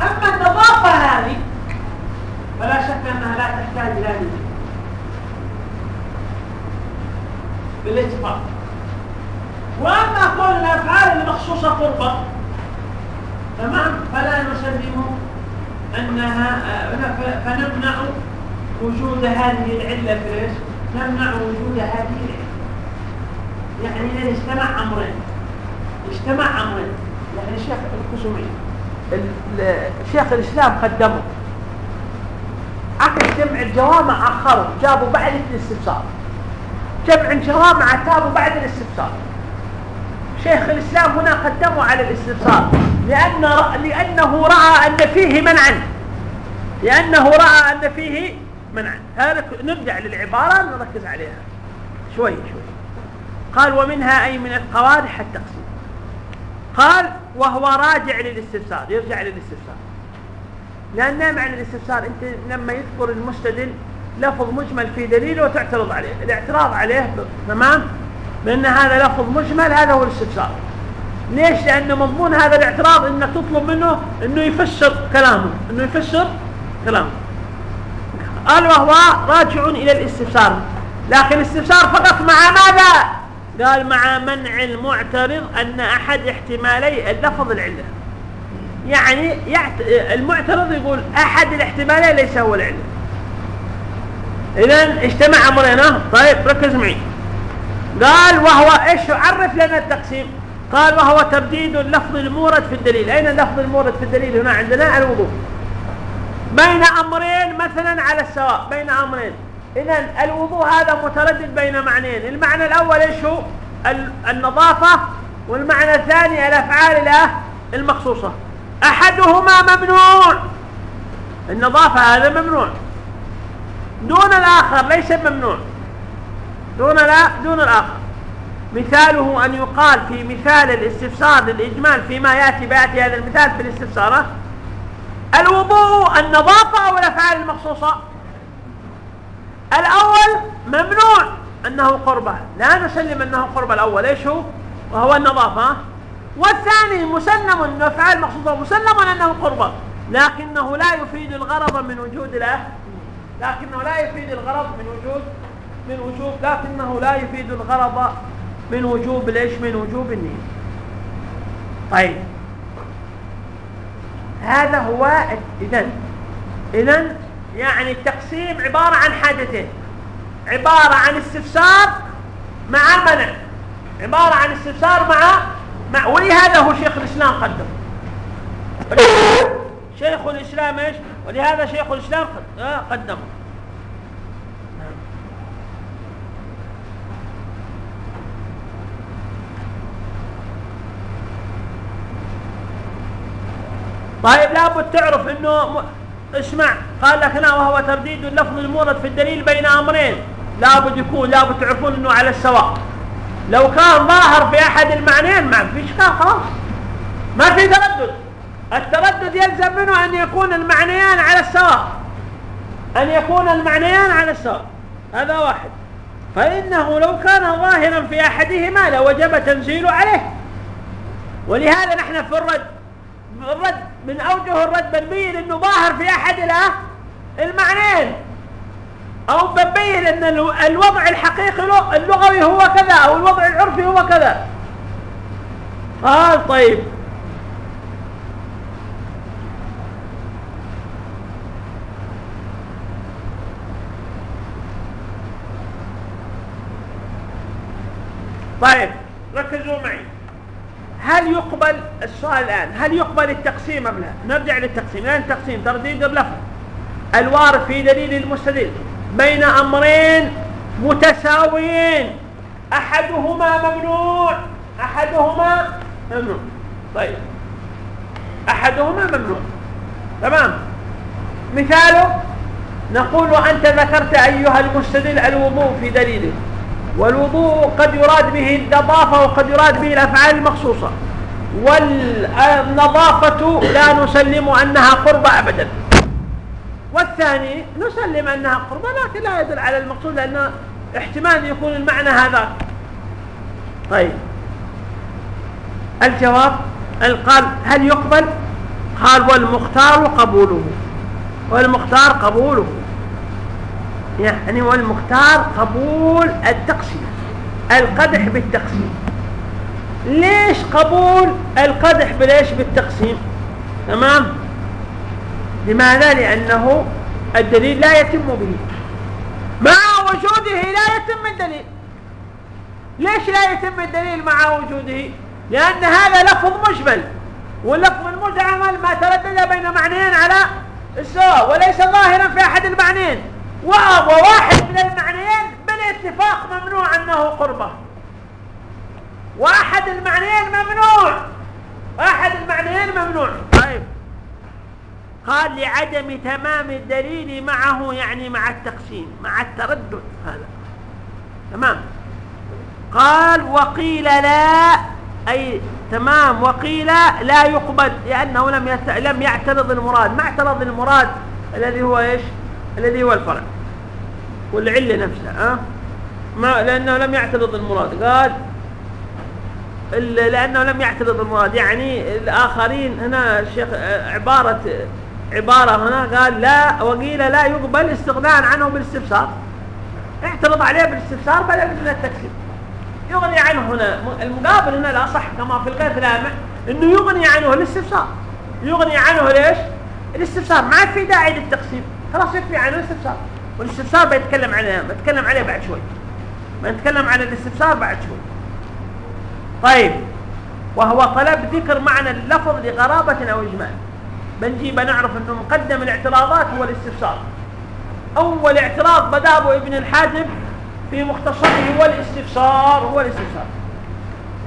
أما النظافة هذه فلا شك أنها لا تحتاج إلى نية بالاتفاق. وأما كل الأفعال المخصوصة قربا تمام؟ فلا نسلم أنها فنمنع وجود هذه العلة في إيش؟ نمنع وجود هذه العلة. يعني إذا اجتمع أمرين. اجتمع أمرين. يعني الشيخ الكسومي شيخ الإسلام قدمه. عكس جمع الجوامع اخروا جابوا بعد الاستفسار. جمع جوامع تابوا بعد الاستفسار. شيخ الإسلام هنا قدموا على الاستفسار. لأن لأنه رأى أن فيه منعا. لأنه رأى أن فيه منعا. هذا نرجع للعبارة نركز عليها. شوي شوي. قال ومنها أي من القوادح التقسيم. قال وهو راجع للاستفسار. يرجع للاستفسار. لأن معنى الاستفسار؟ أنت لما يذكر المستدل لفظ مجمل في دليله وتعترض عليه. الاعتراض عليه تمام؟ بأن هذا لفظ مجمل هذا هو الاستفسار. ليش؟ لأن مضمون هذا الاعتراض إنك تطلب منه إنه يفسر كلامه إنه يفسر كلامه. قال وهو راجع إلى الاستفسار. لكن الاستفسار فقط مع ماذا؟ قال مع منع المعترض أن أحد احتمالي اللفظ العلة. يعني المعترض يقول أحد الاحتمالين ليس هو العلة. اذا اجتمع امرين طيب ركز معي. قال وهو إيش عرف لنا التقسيم؟ قال وهو تبديد اللفظ المورد في الدليل. أين اللفظ المورد في الدليل هنا؟ عندنا الوضوء. بين أمرين مثلا على السواء. بين أمرين. اذا الوضوء هذا متردد بين معنيين. المعنى الأول إيش هو؟ النظافة والمعنى الثاني الأفعال المخصوصة. أحدهما ممنوع. النظافة هذا ممنوع. دون الآخر ليس ممنوع دون لا دون الآخر. مثاله أن يقال في مثال الاستفسار للإجمال فيما يأتي بيأتي هذا المثال في الاستفسار الوضوء النظافة أو الأفعال المخصوصة؟ الأول ممنوع أنه قربة لا نسلم أنه قربة الأول إيش هو؟ وهو النظافة. والثاني مسلم أنه أفعال مخصوصة مسلم أنه قربة لكنه لا يفيد الغرض من وجود له لكنه لا يفيد الغرض من وجود من وجوب لكنه لا يفيد الغرض من وجوب ليش من وجوب النية؟ طيب. هذا هو اذا إذا يعني التقسيم عبارة عن حاجتين. عبارة عن استفسار مع منع. عبارة عن استفسار مع مع ولهذا هو شيخ الإسلام قدم. شيخ الإسلام إيش؟ ولهذا شيخ الإسلام آه، قدمه. طيب لابد تعرف إنه. اسمع قال لك لا وهو ترديد اللفظ المورد في الدليل بين أمرين. لابد يكون لابد تعرفون إنه على السواء. لو كان ظاهر في أحد المعنيين ما فيش كان خلاص. ما في تردد. التردد يلزم منه أن يكون المعنيان على السواء. أن يكون المعنيان على السواء. هذا واحد. فإنه لو كان ظاهرا في أحدهما لوجب تنزيله عليه. ولهذا نحن في الرد الرد من أوجه الرد بنبين إنه ظاهر في أحد المعنيين. أو بنبين إن الوضع الحقيقي اللغوي هو كذا أو الوضع العرفي هو كذا. قال طيب. طيب ركزوا معي. هل يقبل السؤال الآن؟ هل يقبل التقسيم أم لا؟ نرجع للتقسيم. لأن التقسيم ترديد اللفظ الوارد في دليل المستدل. بين أمرين متساويين. أحدهما ممنوع. أحدهما ممنوع. طيب. أحدهما ممنوع. تمام. مثاله نقول أنت ذكرت أيها المستدل الوضوء في دليله. والوضوء قد يراد به النظافة وقد يراد به الأفعال المخصوصة. والنظافة لا نسلم أنها قربة أبدا. والثاني نسلم أنها قربة لكن لا يدل على المقصود لأن احتمال يكون المعنى هذا. طيب. الجواب قال هل يقبل؟ قال والمختار قبوله. والمختار قبوله. يعني والمختار قبول التقسيم القدح بالتقسيم. ليش قبول القدح بليش بالتقسيم؟ تمام؟ لماذا؟ لأنه الدليل لا يتم به. مع وجوده لا يتم الدليل. ليش لا يتم الدليل مع وجوده؟ لأن هذا لفظ مجمل واللفظ المجمل ما تردد بين معنيين على السواء وليس ظاهرا في أحد المعنيين. وواحد من المعنيين بالاتفاق ممنوع أنه قربة. واحد المعنيين ممنوع. واحد المعنيين ممنوع. طيب. قال لعدم تمام الدليل معه يعني مع التقسيم مع التردد هذا. تمام. قال وقيل لا أي تمام وقيل لا يقبل لأنه لم. لم يعترض المراد. ما اعترض المراد الذي هو إيش؟ الذي هو الفرع. والعلة نفسها أه؟ ما لأنه لم يعترض المراد. قال لأنه لم يعترض المراد. يعني الآخرين هنا الشيخ عبارة عبارة هنا قال لا وقيل لا يقبل استغناء عنه بالاستفسار. اعترض عليه بالاستفسار بل من التكسير يغني عنه هنا المقابل هنا الأصح كما في الغيث لامع إنه يغني عنه الاستفسار. يغني عنه ليش؟ الاستفسار ما في داعي للتقسيم. خلاص يكفي عنه الاستفسار. والاستفسار بيتكلم عليه بتكلم عليه بعد شوي. بنتكلم عن الاستفسار بعد شوي. طيب وهو طلب ذكر معنى اللفظ لغرابة أو إجمال. بنجي بنعرف أنه مقدم الاعتراضات هو الاستفسار. أول اعتراض بدأه ابن الحاجب في مختصره هو الاستفسار هو الاستفسار.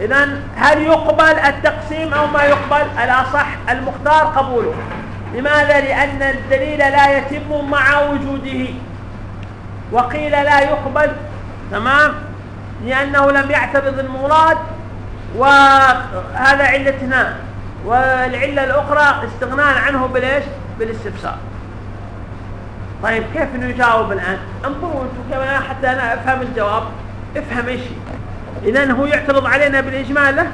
إذا هل يقبل التقسيم أو ما يقبل؟ الأصح المختار قبوله. لماذا؟ لأن الدليل لا يتم مع وجوده. وقيل لا يقبل تمام؟ لأنه لم يعترض المراد وهذا علتنا والعلة الأخرى استغناء عنه بالإيش؟ بالاستفسار. طيب كيف نجاوب الآن؟ انظروا أنتم كمان حتى أنا أفهم الجواب. افهم إيش؟ إذا هو يعترض علينا بالإجمال. له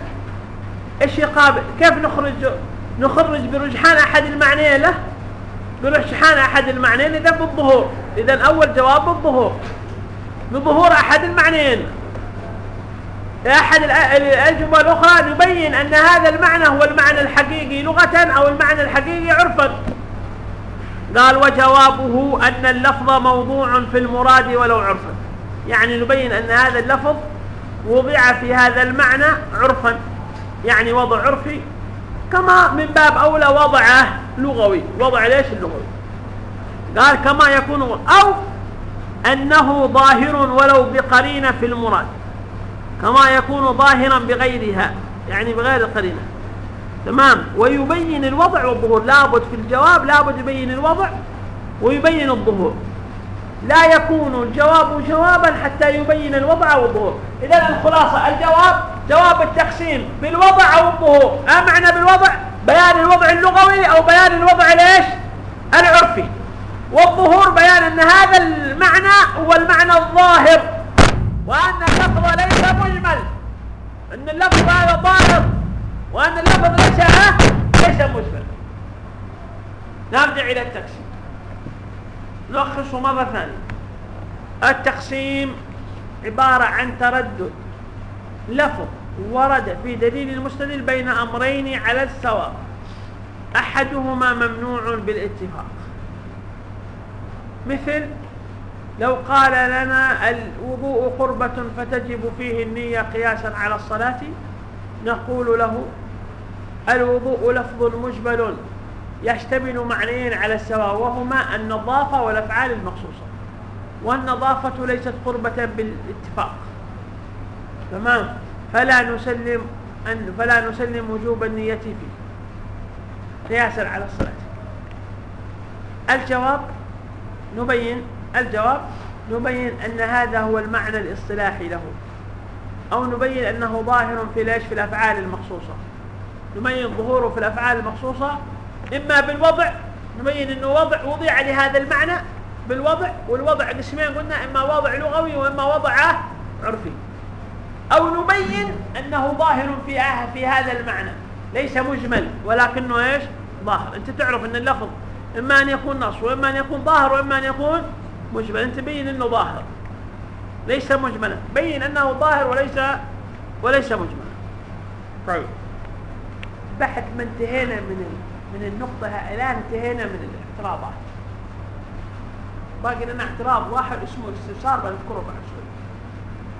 إيش يقابل؟ كيف نخرج؟ نخرج برجحان أحد المعنيين له. برجحان أحد المعنيين إذا بالظهور. إذا أول جواب بالظهور. بظهور أحد المعنيين. أحد الأجوبة الأخرى نبين أن هذا المعنى هو المعنى الحقيقي لغة أو المعنى الحقيقي عرفا. قال وجوابه أن اللفظ موضوع في المراد ولو عرفا. يعني نبين أن هذا اللفظ وضع في هذا المعنى عرفا. يعني وضع عرفي كما من باب أولى وضعه لغوي. وضع ليش اللغوي قال كما يكون أو أنه ظاهر ولو بقرينة في المراد. كما يكون ظاهرا بغيرها يعني بغير القرينة. تمام؟ ويبين الوضع والظهور. لابد في الجواب لابد يبين الوضع ويبين الظهور. لا يكون الجواب جوابا حتى يبين الوضع والظهور. إذا الخلاصة الجواب جواب التقسيم بالوضع أو الظهور ما معنى بالوضع؟ بيان الوضع اللغوي أو بيان الوضع ليش العرفي. والظهور بيان أن هذا المعنى هو المعنى الظاهر. وأن اللفظ ليس مجمل. أن اللفظ هذا ظاهر. وأن اللفظ ليس ليس مجمل. نرجع إلى التقسيم. نلخصه مرة ثانية. التقسيم عبارة عن تردد. لفظ ورد في دليل المستدل بين أمرين على السواء. أحدهما ممنوع بالاتفاق. مثل لو قال لنا الوضوء قربة فتجب فيه النية قياسا على الصلاة نقول له الوضوء لفظ مجبل يشتمل معنيين على السواء وهما النظافة والأفعال المخصوصة. والنظافة ليست قربة بالاتفاق. تمام؟ فلا نسلم أن فلا نسلم وجوب النية فيه. قياسا على الصلاة. الجواب نبين الجواب نبين أن هذا هو المعنى الاصطلاحي له. أو نبين أنه ظاهر في ليش؟ في الأفعال المخصوصة. نبين ظهوره في الأفعال المخصوصة. إما بالوضع نبين أنه وضع وضع لهذا المعنى بالوضع والوضع قسمين قلنا إما وضع لغوي وإما وضع عرفي. أو نبين أنه ظاهر في في هذا المعنى. ليس مجمل ولكنه إيش؟ ظاهر. أنت تعرف أن اللفظ إما أن يكون نص وإما أن يكون ظاهر وإما أن يكون مجمل. أنت بين أنه ظاهر. ليس مجملا. بين أنه ظاهر وليس وليس مجملا. طيب. بحث ما انتهينا من من النقطة الآن انتهينا من الاعتراضات. باقي لنا اعتراض واحد اسمه الاستفسار بنذكره بعد شوي.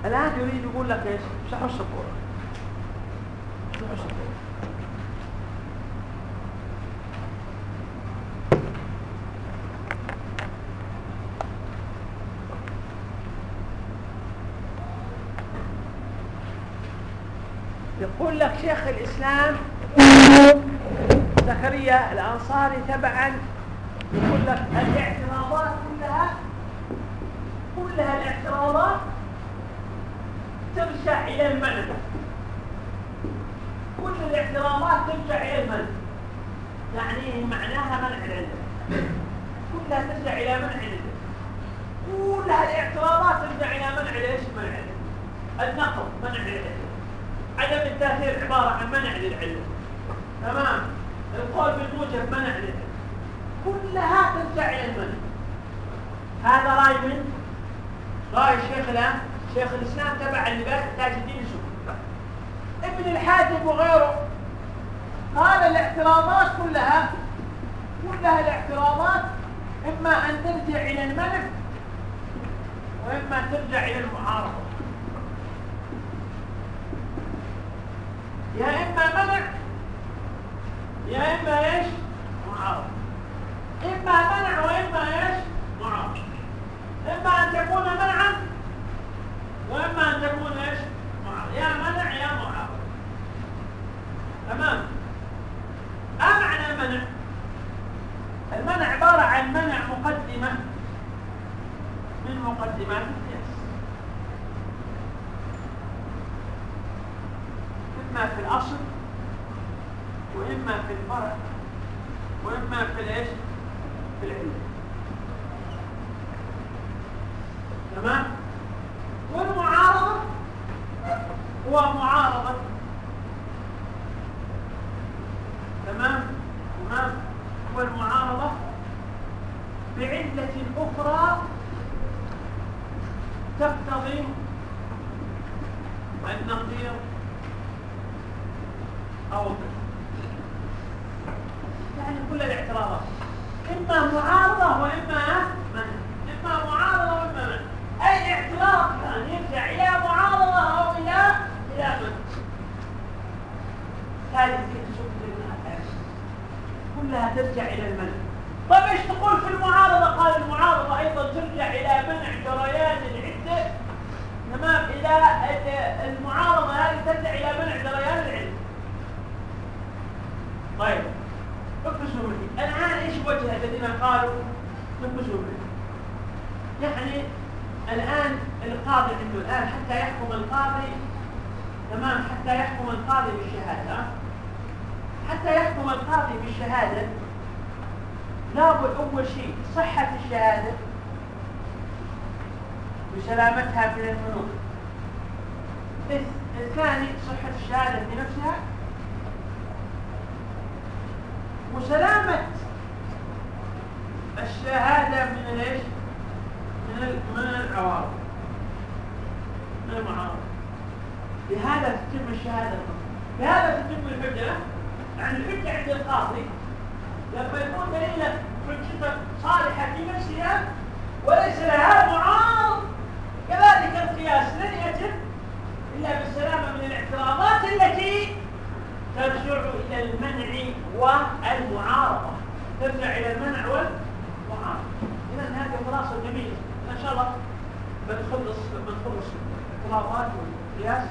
الآن يريد يقول لك إيش؟ السبورة امسحوا السبورة يقول لك شيخ الإسلام زكريا الأنصاري تبعا يقول لك الاعتراضات كلها كلها الاعتراضات ترجع إلى المنع كل الاعتراضات ترجع إلى المنع يعني معناها منع العلم. كلها ترجع إلى منع العلم. كلها الاعتراضات ترجع إلى منع ليش منع العلم؟ النقل منع العلم. عدم التأثير عبارة عن منع للعلم. تمام؟ القول بالموجب منع للعلم. كلها ترجع إلى المنع هذا رأي من؟ رأي الشيخ الآن؟ شيخ الإسلام تبع اللباس تاج الدين السوري ابن الحاجب وغيره. قال الاعتراضات كلها كلها الاعتراضات إما أن ترجع إلى المنع وإما ترجع إلى المعارضة. يا إما منع يا إما إيش؟ معارضة. إما منع وإما إيش؟ معارضة. إما أن تكون منعا بنخلص بنخلص الاعتراضات والقياس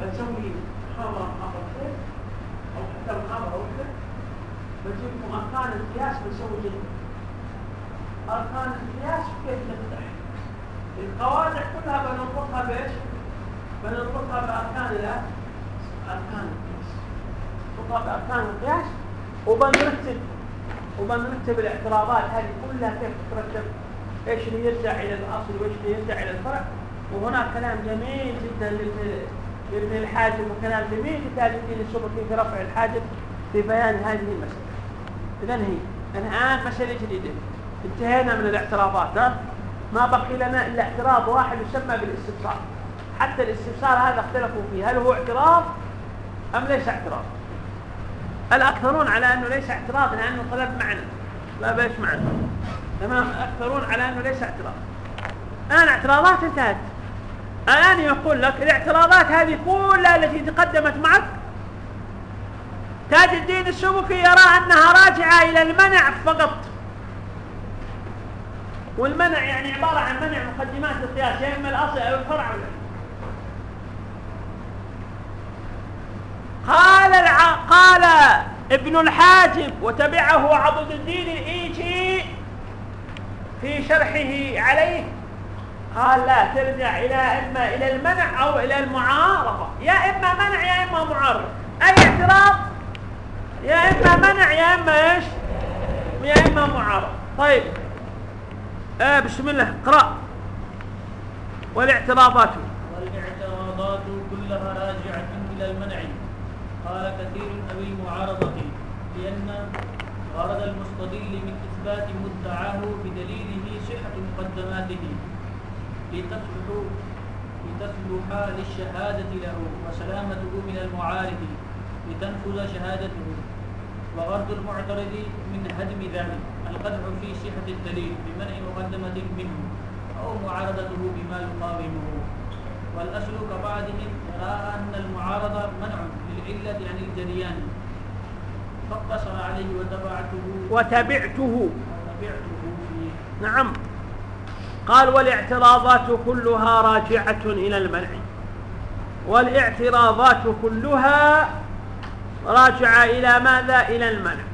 بنسوي محاضرة محاضرتين أو حتى محاضرة واحدة بجيب لكم أركان القياس بنسوي جدا أركان القياس كيف نفتح القواعد كلها بنربطها بإيش؟ بنربطها بأركان الأركان أركان نربطها بأركان القياس وبنرتب وبنرتب الاعتراضات هذه كلها كيف تترتب؟ إيش اللي يرجع إلى الأصل وإيش اللي يرجع إلى الفرع. وهناك كلام جميل جدا لابن الحاجب وكلام جميل جدا للدين السبكي في رفع الحاجب في بيان هذه المسألة. إذا هي الآن مسألة جديدة. انتهينا من الاعتراضات ها؟ ما بقي لنا إلا اعتراض واحد يسمى بالاستفسار. حتى الاستفسار هذا اختلفوا فيه هل هو اعتراض أم ليس اعتراض؟ الأكثرون على أنه ليس اعتراض لأنه طلب معنى. لا بيش معنى تمام؟ الأكثرون على أنه ليس اعتراض. الآن اعتراضات انتهت. الآن يقول لك الاعتراضات هذه كلها التي تقدمت معك تاج الدين السبكي يرى أنها راجعة إلى المنع فقط. والمنع يعني عبارة عن منع مقدمات القياس يا إما الأصل أو الفرع ولا قال الع... قال ابن الحاجب وتبعه عبد الدين الإيجي في شرحه عليه. قال لا ترجع إلى إما إلى المنع أو إلى المعارضة. يا إما منع يا إما معارضة أي اعتراض؟ يا إما منع يا إما إيش؟ يا إما معارضة طيب. آه بسم الله. اقرأ. والاعتراضات. والاعتراضات كلها راجعة إلى المنع. قال كثير أو المعارضة لأن غرض المستدل من إثبات مدعاه بدليله صحة مقدماته لتصلح لتصلح للشهادة له وسلامته من المعارض لتنفذ شهادته وغرض المعترض من هدم ذلك القدح في صحة الدليل بمنع مقدمة منه أو معارضته بما يقاومه. والأصل كبعضهم يرى أن المعارضة منع للعلة عن الجريان فاقتصر عليه وتبعته. وتبعته. وتبعته نعم. قال والاعتراضات كلها راجعة إلى المنع. والاعتراضات كلها راجعة إلى ماذا؟ إلى المنع.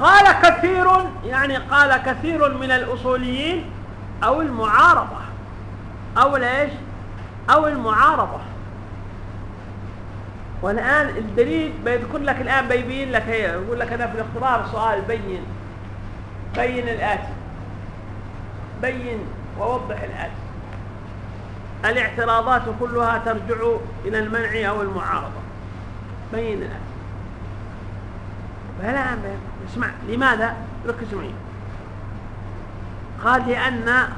قال كثير يعني قال كثير من الأصوليين أو المعارضة. أو ليش؟ أو المعارضة. والآن الدليل بيذكر لك الآن بيبين لك هي يقول لك أنا في الاختبار سؤال بين بين الآتي. بين ووضح الآتي. الاعتراضات كلها ترجع إلى المنع أو المعارضة. بين الآن فلا اسمع لماذا؟ ركز معي قال لأن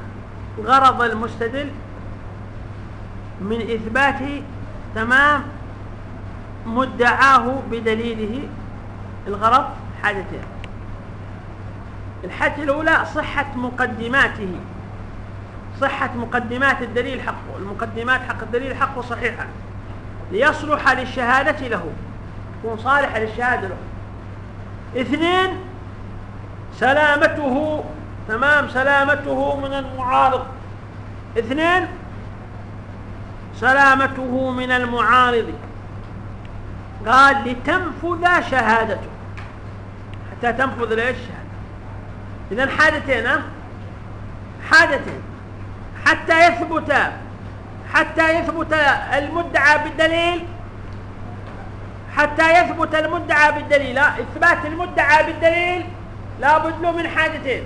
غرض المستدل من إثبات تمام مدعاه بدليله الغرض حاجتين. الحاجة الأولى صحة مقدماته. صحة مقدمات الدليل حقه. المقدمات حق الدليل حقه صحيحة. ليصلح للشهادة له. يكون صالحة للشهادة له. اثنين سلامته تمام سلامته من المعارض. اثنين سلامته من المعارض. قال لتنفذ شهادته. حتى تنفذ ليش إذا حادتين حادتين حتى يثبت حتى يثبت المدعى بالدليل حتى يثبت المدعى بالدليل. إثبات المدعى بالدليل لا بد له من حاجتين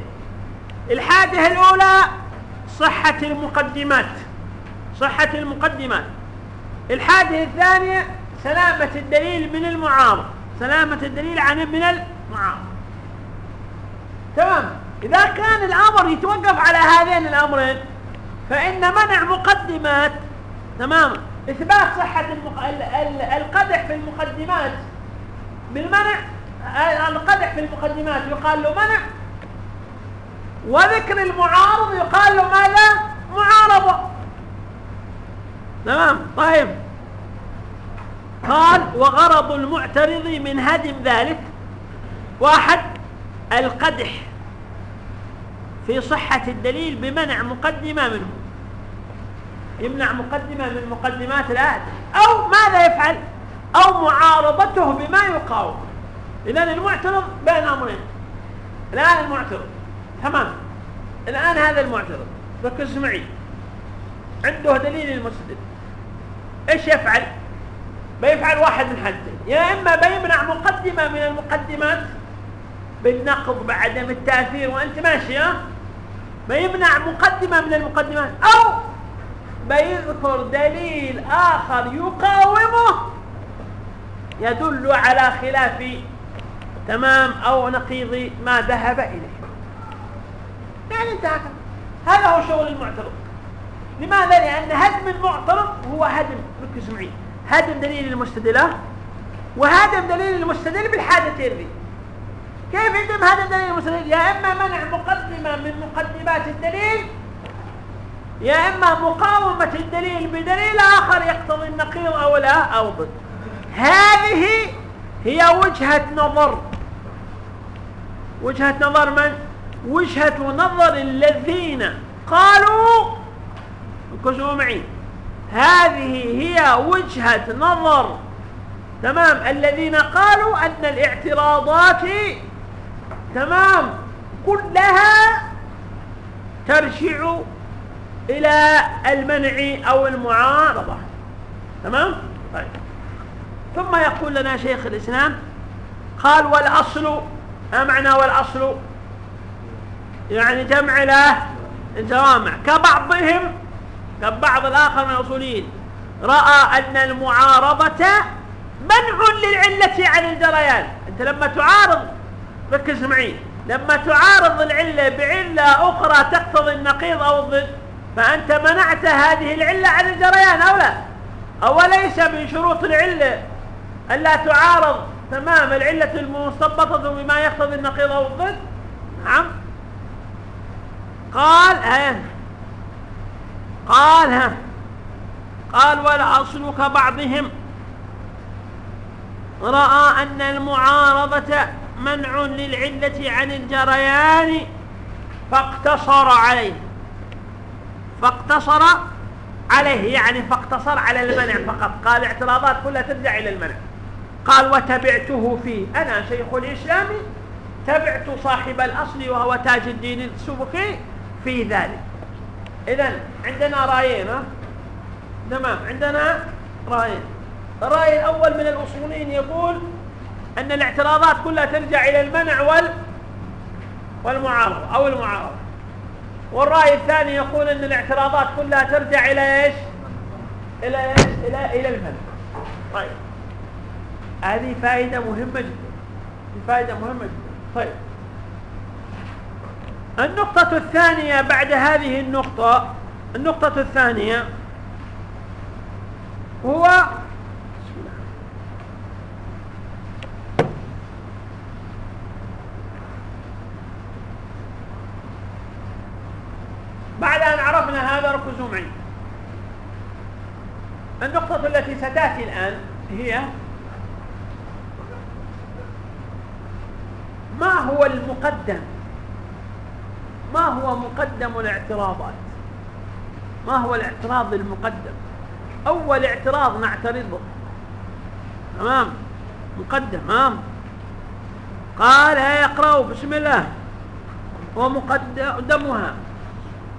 الحاجة الأولى صحة المقدمات. صحة المقدمات. الحاجة الثانية سلامة الدليل من المعارض سلامة الدليل عن من المعارض تمام؟ إذا كان الأمر يتوقف على هذين الأمرين فإن منع مقدمات تمام؟ إثبات صحة المق... القدح في المقدمات. بالمنع القدح في المقدمات يقال له منع وذكر المعارض يقال له ماذا؟ معارضة. تمام؟ طيب. قال وغرض المعترض من هدم ذلك واحد القدح في صحة الدليل بمنع مقدمة منه. يمنع مقدمة من مقدمات الآية أو ماذا يفعل؟ أو معارضته بما يقاوم. إذن المعترض بين أمرين. الآن المعترض. تمام. الآن هذا المعترض. ركز معي. عنده دليل المسدد إيش يفعل؟ بيفعل واحد من حدين يا إما بيمنع مقدمة من المقدمات بالنقض بعدم التأثير وأنت ماشي ها؟ بيمنع مقدمة من المقدمات. أو بيذكر دليل آخر يقاومه يدل على خلاف تمام أو نقيض ما ذهب إليه. يعني انتهى هذا هو شغل المعترض. لماذا؟ لأن هدم المعترض هو هدم ركز معي هدم دليل المستدلة وهدم دليل المستدل بالحادثين ذي كيف يتم هذا الدليل المستدل؟ يا إما منع مقدمة من مقدمات الدليل يا إما مقاومة الدليل بدليل آخر يقتضي النقيض أو لا أو ضد. هذه هي وجهة نظر. وجهة نظر من؟ وجهة نظر الذين قالوا ركزوا معي. هذه هي وجهة نظر. تمام؟ الذين قالوا أن الاعتراضات تمام كلها ترجع إلى المنع أو المعارضة. تمام؟ طيب. ثم يقول لنا شيخ الإسلام قال والأصل ما معنى والأصل؟ يعني جمع له جوامع. كبعضهم كبعض الآخر من الأصوليين رأى أن المعارضة منع للعلة عن الجريان. أنت لما تعارض ركز معي لما تعارض العلة بعلة أخرى تقتضي النقيض أو الضد فأنت منعت هذه العلة عن الجريان أو لا؟ أو ليس من شروط العلة ألا تعارض تمام العلة المستبطة بما يقتضي النقيض أو الضد؟ نعم. قال قال ها قال والأصل كبعضهم رأى أن المعارضة منع للعلة عن الجريان فاقتصر عليه. فاقتصر عليه يعني فاقتصر على المنع فقط. قال اعتراضات كلها ترجع إلى المنع. قال وتبعته فيه. أنا شيخ الإسلام تبعت صاحب الأصل وهو تاج الدين السبكي في ذلك. إذا عندنا رأيين تمام عندنا رأيين. الرأي الأول من الأصوليين يقول أن الاعتراضات كلها ترجع إلى المنع وال والمعارضة أو المعارضة. والرأي الثاني يقول أن الاعتراضات كلها ترجع إلى إيش؟ إلى إيش؟ إلى إلى المنع. طيب. هذه فائدة مهمة جدا. فائدة مهمة جدا. طيب. النقطة الثانية بعد هذه النقطة النقطة الثانية هو بعد أن عرفنا هذا ركزوا معي. النقطة التي ستأتي الآن هي ما هو المقدم؟ ما هو مقدم الاعتراضات؟ ما هو الاعتراض المقدم؟ أول اعتراض نعترضه. تمام؟ مقدم تمام قال يقرأ بسم الله. ومقدمها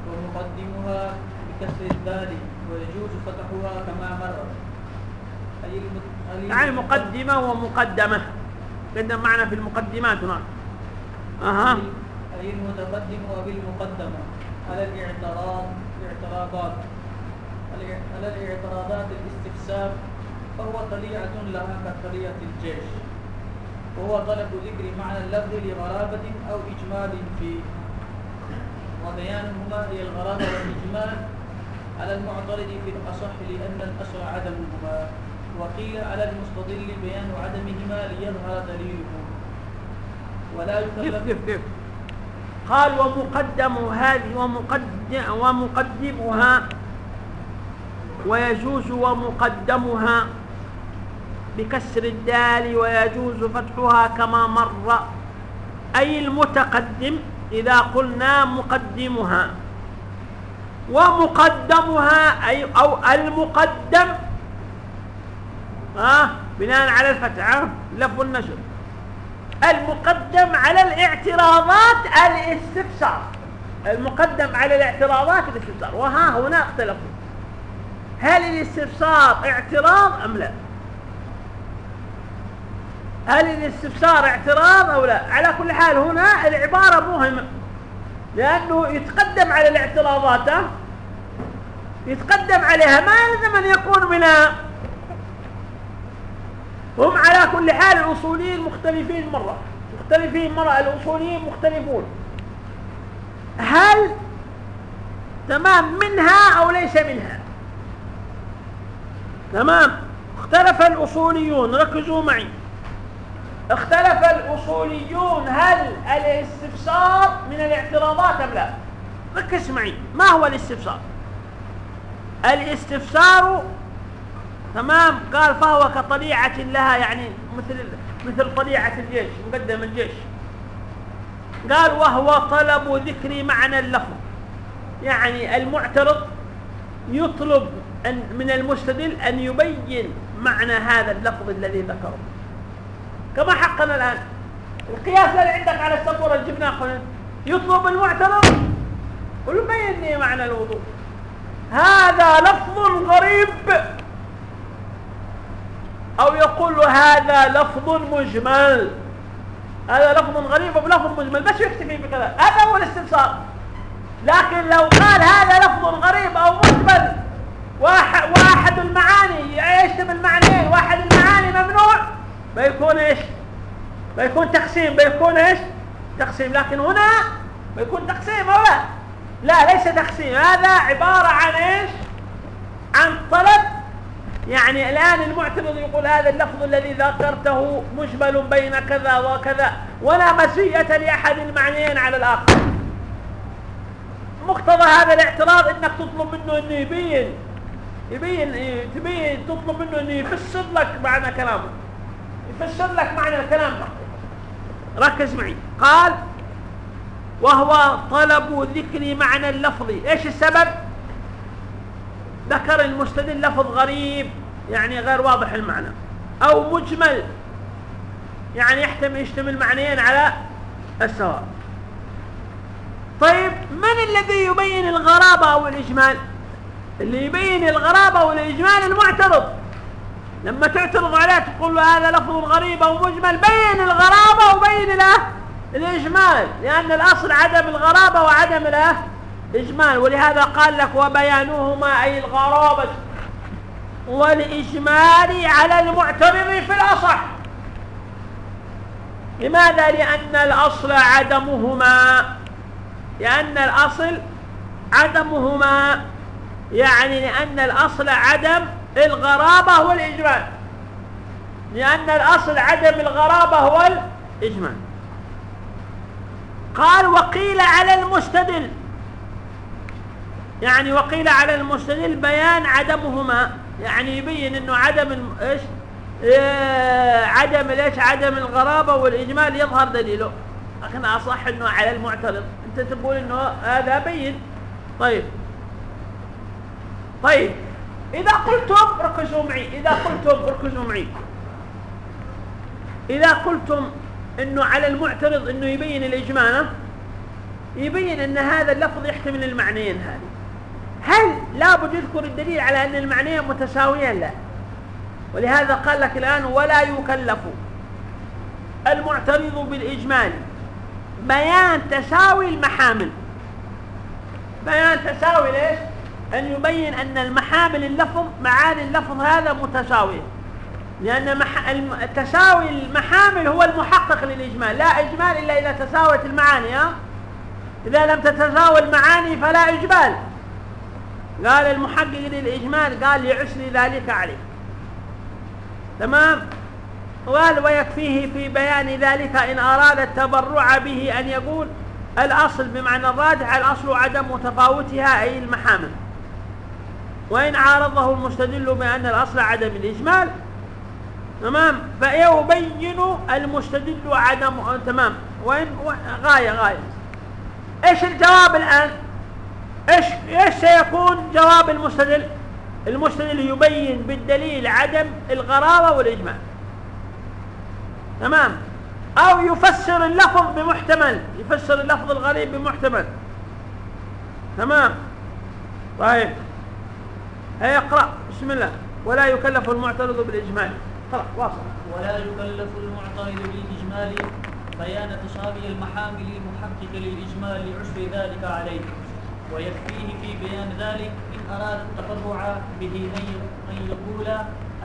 ومقدمها بكسر الدال ويجوز فتحها كما مر. يعني مقدمة ومقدمة. قدم معنا في المقدمات هنا أها. المتقدم وبالمقدمة. على الاعتراض الاعتراضات. على الاعتراضات الاستفسار فهو طليعة لها كطليعة الجيش. وهو طلب ذكر معنى اللفظ لغرابة أو إجمال فيه وبيانهما هي الغرابة والإجمال على المعترض في الأصح لأن الأصل عدمهما. وقيل على المستضل بيان عدمهما ليظهر دليله. ولا يكلف قال ومقدم هذه ومقدم ومقدمها ويجوز ومقدمها بكسر الدال ويجوز فتحها كما مر. أي المتقدم إذا قلنا مقدمها. ومقدمها أي أو المقدم آه بناء على الفتحة لف النشر. المقدم على الاعتراضات الاستفسار. المقدم على الاعتراضات الاستفسار. وها هنا اختلفوا. هل الاستفسار اعتراض أم لا؟ هل الاستفسار اعتراض أو لا؟ على كل حال هنا العبارة مهمة. لأنه يتقدم على الاعتراضات. يتقدم عليها ما لازم أن يكون منها هم على كل حال الأصوليين مختلفين مرة. مختلفين مرة الأصوليين مختلفون. هل تمام منها أو ليس منها؟ تمام. اختلف الأصوليون ركزوا معي. اختلف الأصوليون هل الاستفسار من الاعتراضات أم لا؟ ركز معي. ما هو الاستفسار؟ الاستفسار تمام؟ قال فهو كطليعة لها يعني مثل مثل طليعة الجيش مقدم الجيش. قال وهو طلب ذكر معنى اللفظ. يعني المعترض يطلب أن من المستدل أن يبين معنى هذا اللفظ الذي ذكره. كما حقنا الآن. القياس اللي عندك على السبورة اللي جبناه يطلب المعترض قل بين لي معنى الوضوء. هذا لفظ غريب. أو يقول هذا لفظ مجمل. هذا لفظ غريب بلفظ مجمل بس يكتفي بكذا. هذا هو الاستفسار لكن لو قال هذا لفظ غريب أو مجمل واحد, واحد المعاني يشتمل معنيين واحد المعاني ممنوع؟ بيكون إيش؟ بيكون تقسيم. بيكون إيش؟ تقسيم. لكن هنا بيكون تقسيم أو لا؟ لا ليس تقسيم. هذا عبارة عن إيش؟ عن طلب يعني الآن المعترض يقول هذا اللفظ الذي ذكرته مجمل بين كذا وكذا ولا مزية لأحد المعنيين على الآخر. مقتضى هذا الاعتراض إنك تطلب منه إنه يبين يبين تبين تطلب منه إنه يفسر لك معنى كلامه يفسر لك معنى الكلام. ركز معي. قال وهو طلب ذكر معنى اللفظ. إيش السبب؟ ذكر المستدل لفظ غريب يعني غير واضح المعنى أو مجمل يعني يحتمل يشتمل معنيين على السواء. طيب من الذي يبين الغرابة أو الاجمال اللي يبين الغرابة والإجمال المعترض. لما تعترض عليه تقول له هذا لفظ غريب أو مجمل بين الغرابة وبين له الإجمال لأن الأصل عدم الغرابة وعدم له إجمال ولهذا قال لك وبيانهما أي الغرابة. والإجمال على المعترض في الأصح. لماذا؟ لأن الأصل عدمهما. لأن الأصل عدمهما. يعني لأن الأصل عدم الغرابة والإجمال. لأن الأصل عدم الغرابة والإجمال. قال وقيل على المستدل يعني وقيل على المستدل بيان عدمهما. يعني يبين إنه عدم إيش؟ إيه عدم ليش؟ عدم الغرابة والإجمال يظهر دليله. لكن أصح أنه على المعترض. أنت تقول أنه هذا بين. طيب. طيب. إذا قلتم ركزوا معي. إذا قلتم ركزوا معي. إذا قلتم أنه على المعترض أنه يبين الإجمال يبين أن هذا اللفظ يحتمل المعنيين هذه. هل لابد يذكر الدليل على أن المعنيين متساويين؟ لا. ولهذا قال لك الآن ولا يكلف المعترض بالإجمال. بيان تساوي المحامل. بيان تساوي ليش؟ أن يبين أن المحامل اللفظ معاني اللفظ هذا متساوية. لأن مح... تساوي المحامل هو المحقق للإجمال. لا إجمال إلا إذا تساوت المعاني ها؟ إذا لم تتساوي المعاني فلا إجمال. قال المحقق للإجمال قال لعسر ذلك عليه. تمام؟ قال ويكفيه في بيان ذلك إن أراد التبرع به أن يقول الأصل بمعنى الراجح الأصل عدم متفاوتها أي المحامل. وإن عارضه المستدل بأن الأصل عدم الإجمال. تمام؟ فيبين المستدل عدم تمام؟ وإن غاية غاية. إيش الجواب الآن؟ إيش إيش سيكون جواب المستدل؟ المستدل يبين بالدليل عدم الغرابة والإجمال تمام؟ أو يفسر اللفظ بمحتمل يفسر اللفظ الغريب بمحتمل. تمام؟ طيب. هيا اقرأ بسم الله. ولا يكلف المعترض بالإجمال. اقرأ واصل. ولا يكلف المعترض بالإجمال. بيان تشابه المحامل المحقق للإجمال لعسر ذلك عليه. ويكفيه في بيان ذلك إن أراد التفرع به أن يقول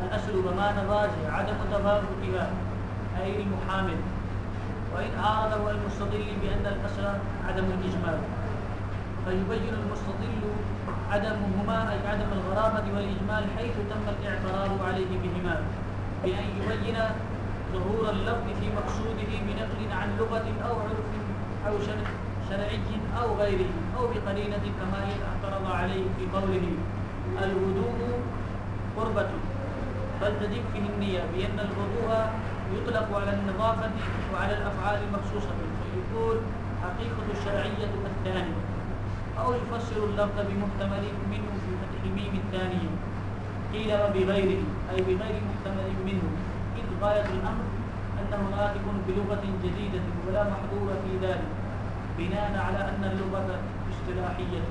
الأصل ضمان الراجع عدم تفاوتها أي المحامل. وإن عارضه المستدل بأن الأصل عدم الإجمال. فيبين المستدل عدمهما أي عدم الغرابة والإجمال حيث تم الاعتراض عليه بهما. بأن يبين ظهور اللفظ في مقصوده بنقل عن لغة أو عرف أو شرعي أو غيره أو بقرينة كما اعترض عليه في قوله الوضوء قربة. فلتجب فيه النية بأن الوضوء يطلق على النظافة وعلى الأفعال المخصوصة فيقول حقيقة الشرعية الثاني أو يفسر اللفظ بمحتمل منه في فتح الميم الثانية. قيل وبغيره أي بغير محتمل منه. إذ غاية الأمر أنه ناطق بلغة جديدة ولا محظور في ذلك. بناء على أن اللغة اصطلاحية.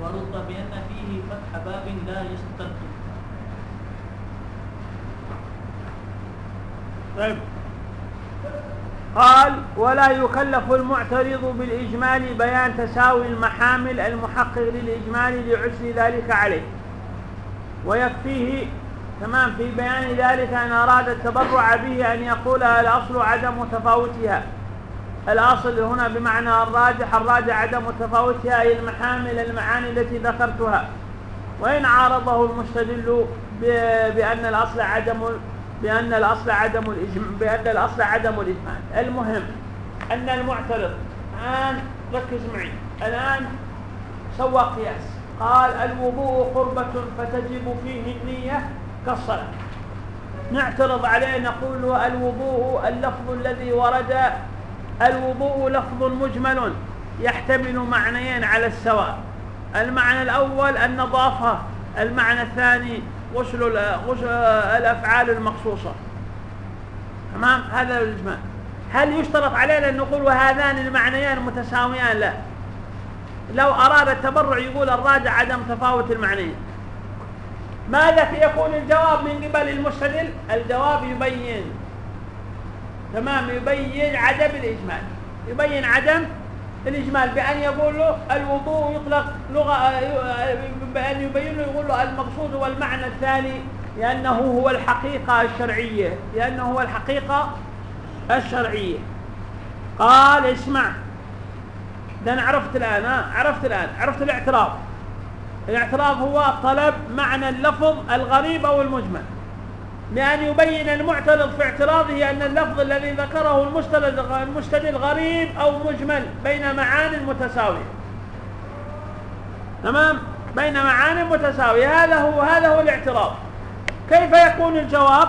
ورد بأن فيه فتح باب لا يستلقي طيب. قال ولا يكلف المعترض بالإجمال بيان تساوي المحامل المحقق للإجمال لعسر ذلك عليه. ويكفيه تمام في بيان ذلك أن أراد التبرع به أن يقول الأصل عدم تفاوتها. الأصل هنا بمعنى الراجح الراجح عدم تفاوتها أي المحامل المعاني التي ذكرتها. وإن عارضه المستدل بأن الأصل عدم بأن الأصل عدم الإجماع بأن الأصل عدم الإجماع. المهم أن المعترض الآن ركز معي الآن سوى قياس. قال الوضوء قربة فتجب فيه النية كالصلاة. نعترض عليه نقول الوضوء اللفظ الذي ورد الوضوء لفظ مجمل يحتمل معنيين على السواء. المعنى الأول النظافة المعنى الثاني غسل الأفعال المخصوصة. تمام؟ هذا الاجمال هل يشترط علينا أن نقول وهذان المعنيان متساويان؟ لا. لو أراد التبرع يقول الراجع عدم تفاوت المعنيين. ماذا يكون الجواب من قبل المستدل؟ الجواب يبين. تمام؟ يبين عدم الإجمال. يبين عدم الإجمال بأن يقول له الوضوء يطلق لغة بأن يبين له يقول له المقصود هو المعنى الثاني لأنه هو الحقيقة الشرعية لأنه هو الحقيقة الشرعية. قال اسمع أنا عرفت الآن عرفت الآن عرفت الاعتراف الاعتراف هو طلب معنى اللفظ الغريب أو المجمل. بأن يبين المعترض في اعتراضه أن اللفظ الذي ذكره المستدل غريب أو مجمل بين معان متساوية. تمام؟ بين معان متساوية. هذا هو هذا هو الاعتراض. كيف يكون الجواب؟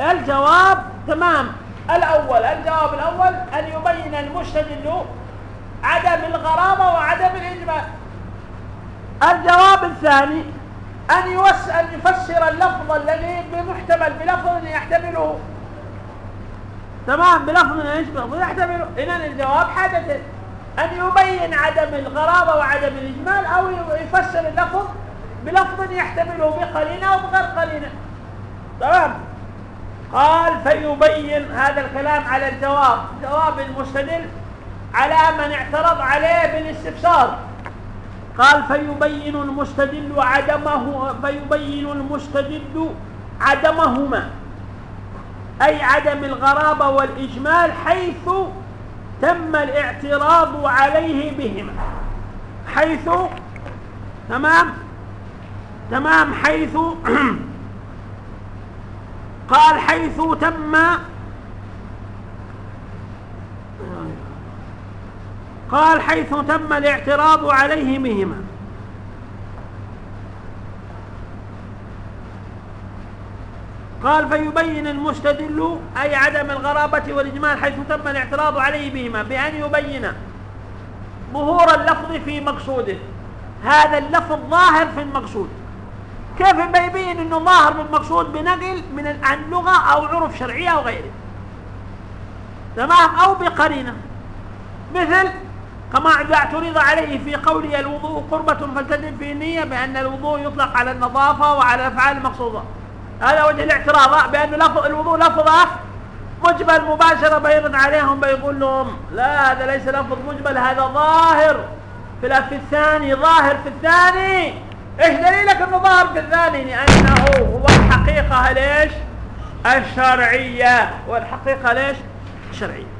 الجواب تمام. الأول الجواب الأول أن يبين المستدل عدم الغرابة وعدم الإجمال. الجواب الثاني أن, يوس أن يفسر اللفظ الذي بمحتمل بلفظ يحتمله. تمام؟ بلفظ يشبه يحتمله إذن الجواب حدث. أن يبين عدم الغرابة وعدم الإجمال أو يفسر اللفظ بلفظ يحتمله بقرينة أو بغير قرينة تمام؟ قال فيبين هذا الكلام على الجواب. جواب المستدل على من اعترض عليه بالاستفسار. قال فيبين المستدل عدمه فيبين المستدل عدمهما أي عدم الغرابة والإجمال حيث تم الاعتراض عليه بهما. حيث تمام؟ تمام حيث [CLEARS THROAT] قال حيث تم قال حيث تم الاعتراض عليه بهما قال فيبين المستدل أي عدم الغرابة والإجمال حيث تم الاعتراض عليه بهما بأن يبين ظهور اللفظ في مقصوده. هذا اللفظ ظاهر في المقصود. كيف بيبين إنه ظاهر بالمقصود بنقل من عن لغة أو عرف شرعية أو غيره. تمام؟ أو بقرينة. مثل كما اعترض عليه في قوله الوضوء قربة فلتجد في النية بأن الوضوء يطلق على النظافة وعلى الأفعال المقصودة. هذا وجه الاعتراض بأن لفظ الوضوء لفظة مجمل مباشرة بيض عليهم بيقول لهم لا هذا ليس لفظ مجمل هذا ظاهر. في في الثاني ظاهر في الثاني. إيش دليلك إنه ظاهر في الثاني؟ لأنه هو الحقيقة ليش؟ الشرعية. والحقيقة ليش؟ الشرعية.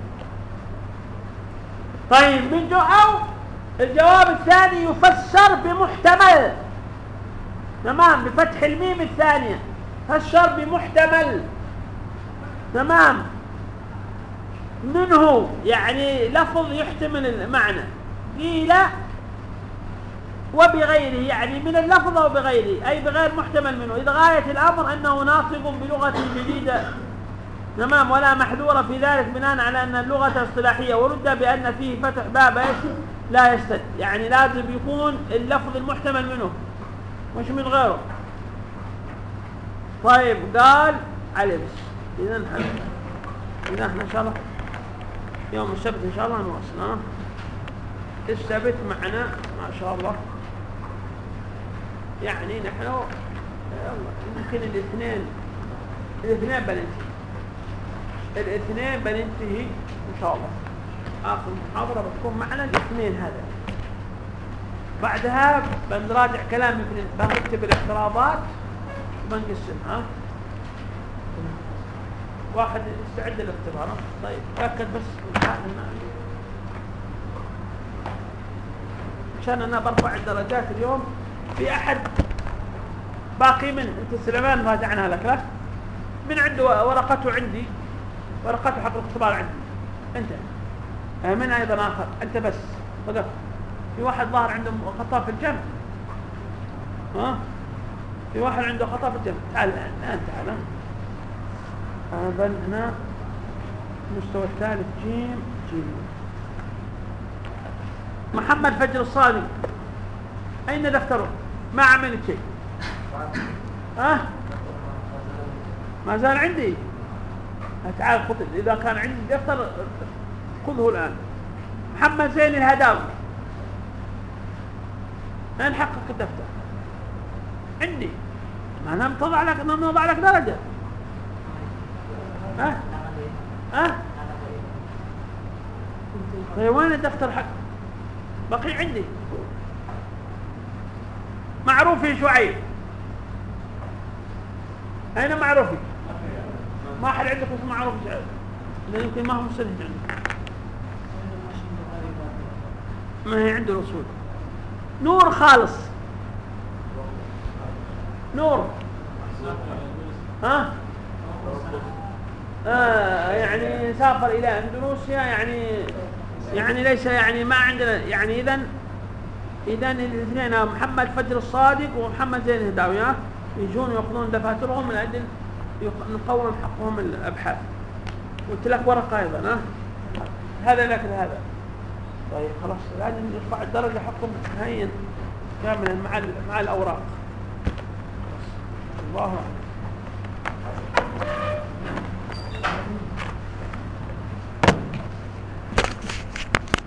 طيب جو أو الجواب الثاني يفسر بمحتمل. تمام بفتح الميم الثانية. فسر بمحتمل. تمام. منه يعني لفظ يحتمل المعنى. قيل وبغيره يعني من اللفظ أو بغيره أي بغير محتمل منه. إذا غاية الأمر أنه ناطق بلغة جديدة تمام ولا محذورة في ذلك بناء على أن اللغة اصطلاحية ورد بأن فيه فتح باب لا يستد يعني لازم يكون اللفظ المحتمل منه مش من غيره. طيب قال عليه بس إذا إذا إحنا إن شاء الله يوم السبت إن شاء الله نواصل ها؟ السبت معنا ما شاء الله. يعني نحن يلا يمكن الاثنين الاثنين بننتهي الاثنين بننتهي إن شاء الله. آخر محاضرة بتكون معنا الاثنين هذا. بعدها بنراجع كلام ابن بنكتب الاعتراضات وبنقسمها واحد يستعد للاختبار طيب تأكد بس عشان أنا برفع الدرجات اليوم. في أحد باقي من أنت سليمان راجعناها لك لا من عنده ورقته عندي. ورقته حق الاختبار عندي. أنت. من أيضا آخر. أنت بس. وقف. في واحد ظاهر عنده خطا في الجنب ها؟ في واحد عنده خطا في الجنب تعال الآن. تعال. هذا هنا المستوى الثالث. جيم. جيم. محمد فجر الصادق أين دفتره؟ ما عملت شيء. ها؟ ما زال عندي. تعال خذ إذا كان عندي دفتر خذه الآن. محمد زين الهداوي. أين حقق الدفتر؟ عندي. ما أنا نضع لك نضع لك درجة. ها؟ ها؟ طيب وين الدفتر حق بقي عندي. معروفي شعيب. أين معروفي؟ ما أحد عندكم اسمه معروف شعيب يمكن ما هو مسند عنده ما هي عنده الأصول نور خالص. نور. ها؟ آه يعني سافر إلى أندونيسيا يعني يعني ليس يعني ما عندنا يعني إذا اذا الاثنين محمد فجر الصادق ومحمد زين الهداوي يجون يأخذون دفاترهم من أجل نقوم حقهم الأبحاث. قلت لك ورقه أيضا ها؟ هذا لك هذا. طيب خلاص. لازم يرفع الدرجة حقهم هين كاملا مع مع الأوراق. الله أعلم.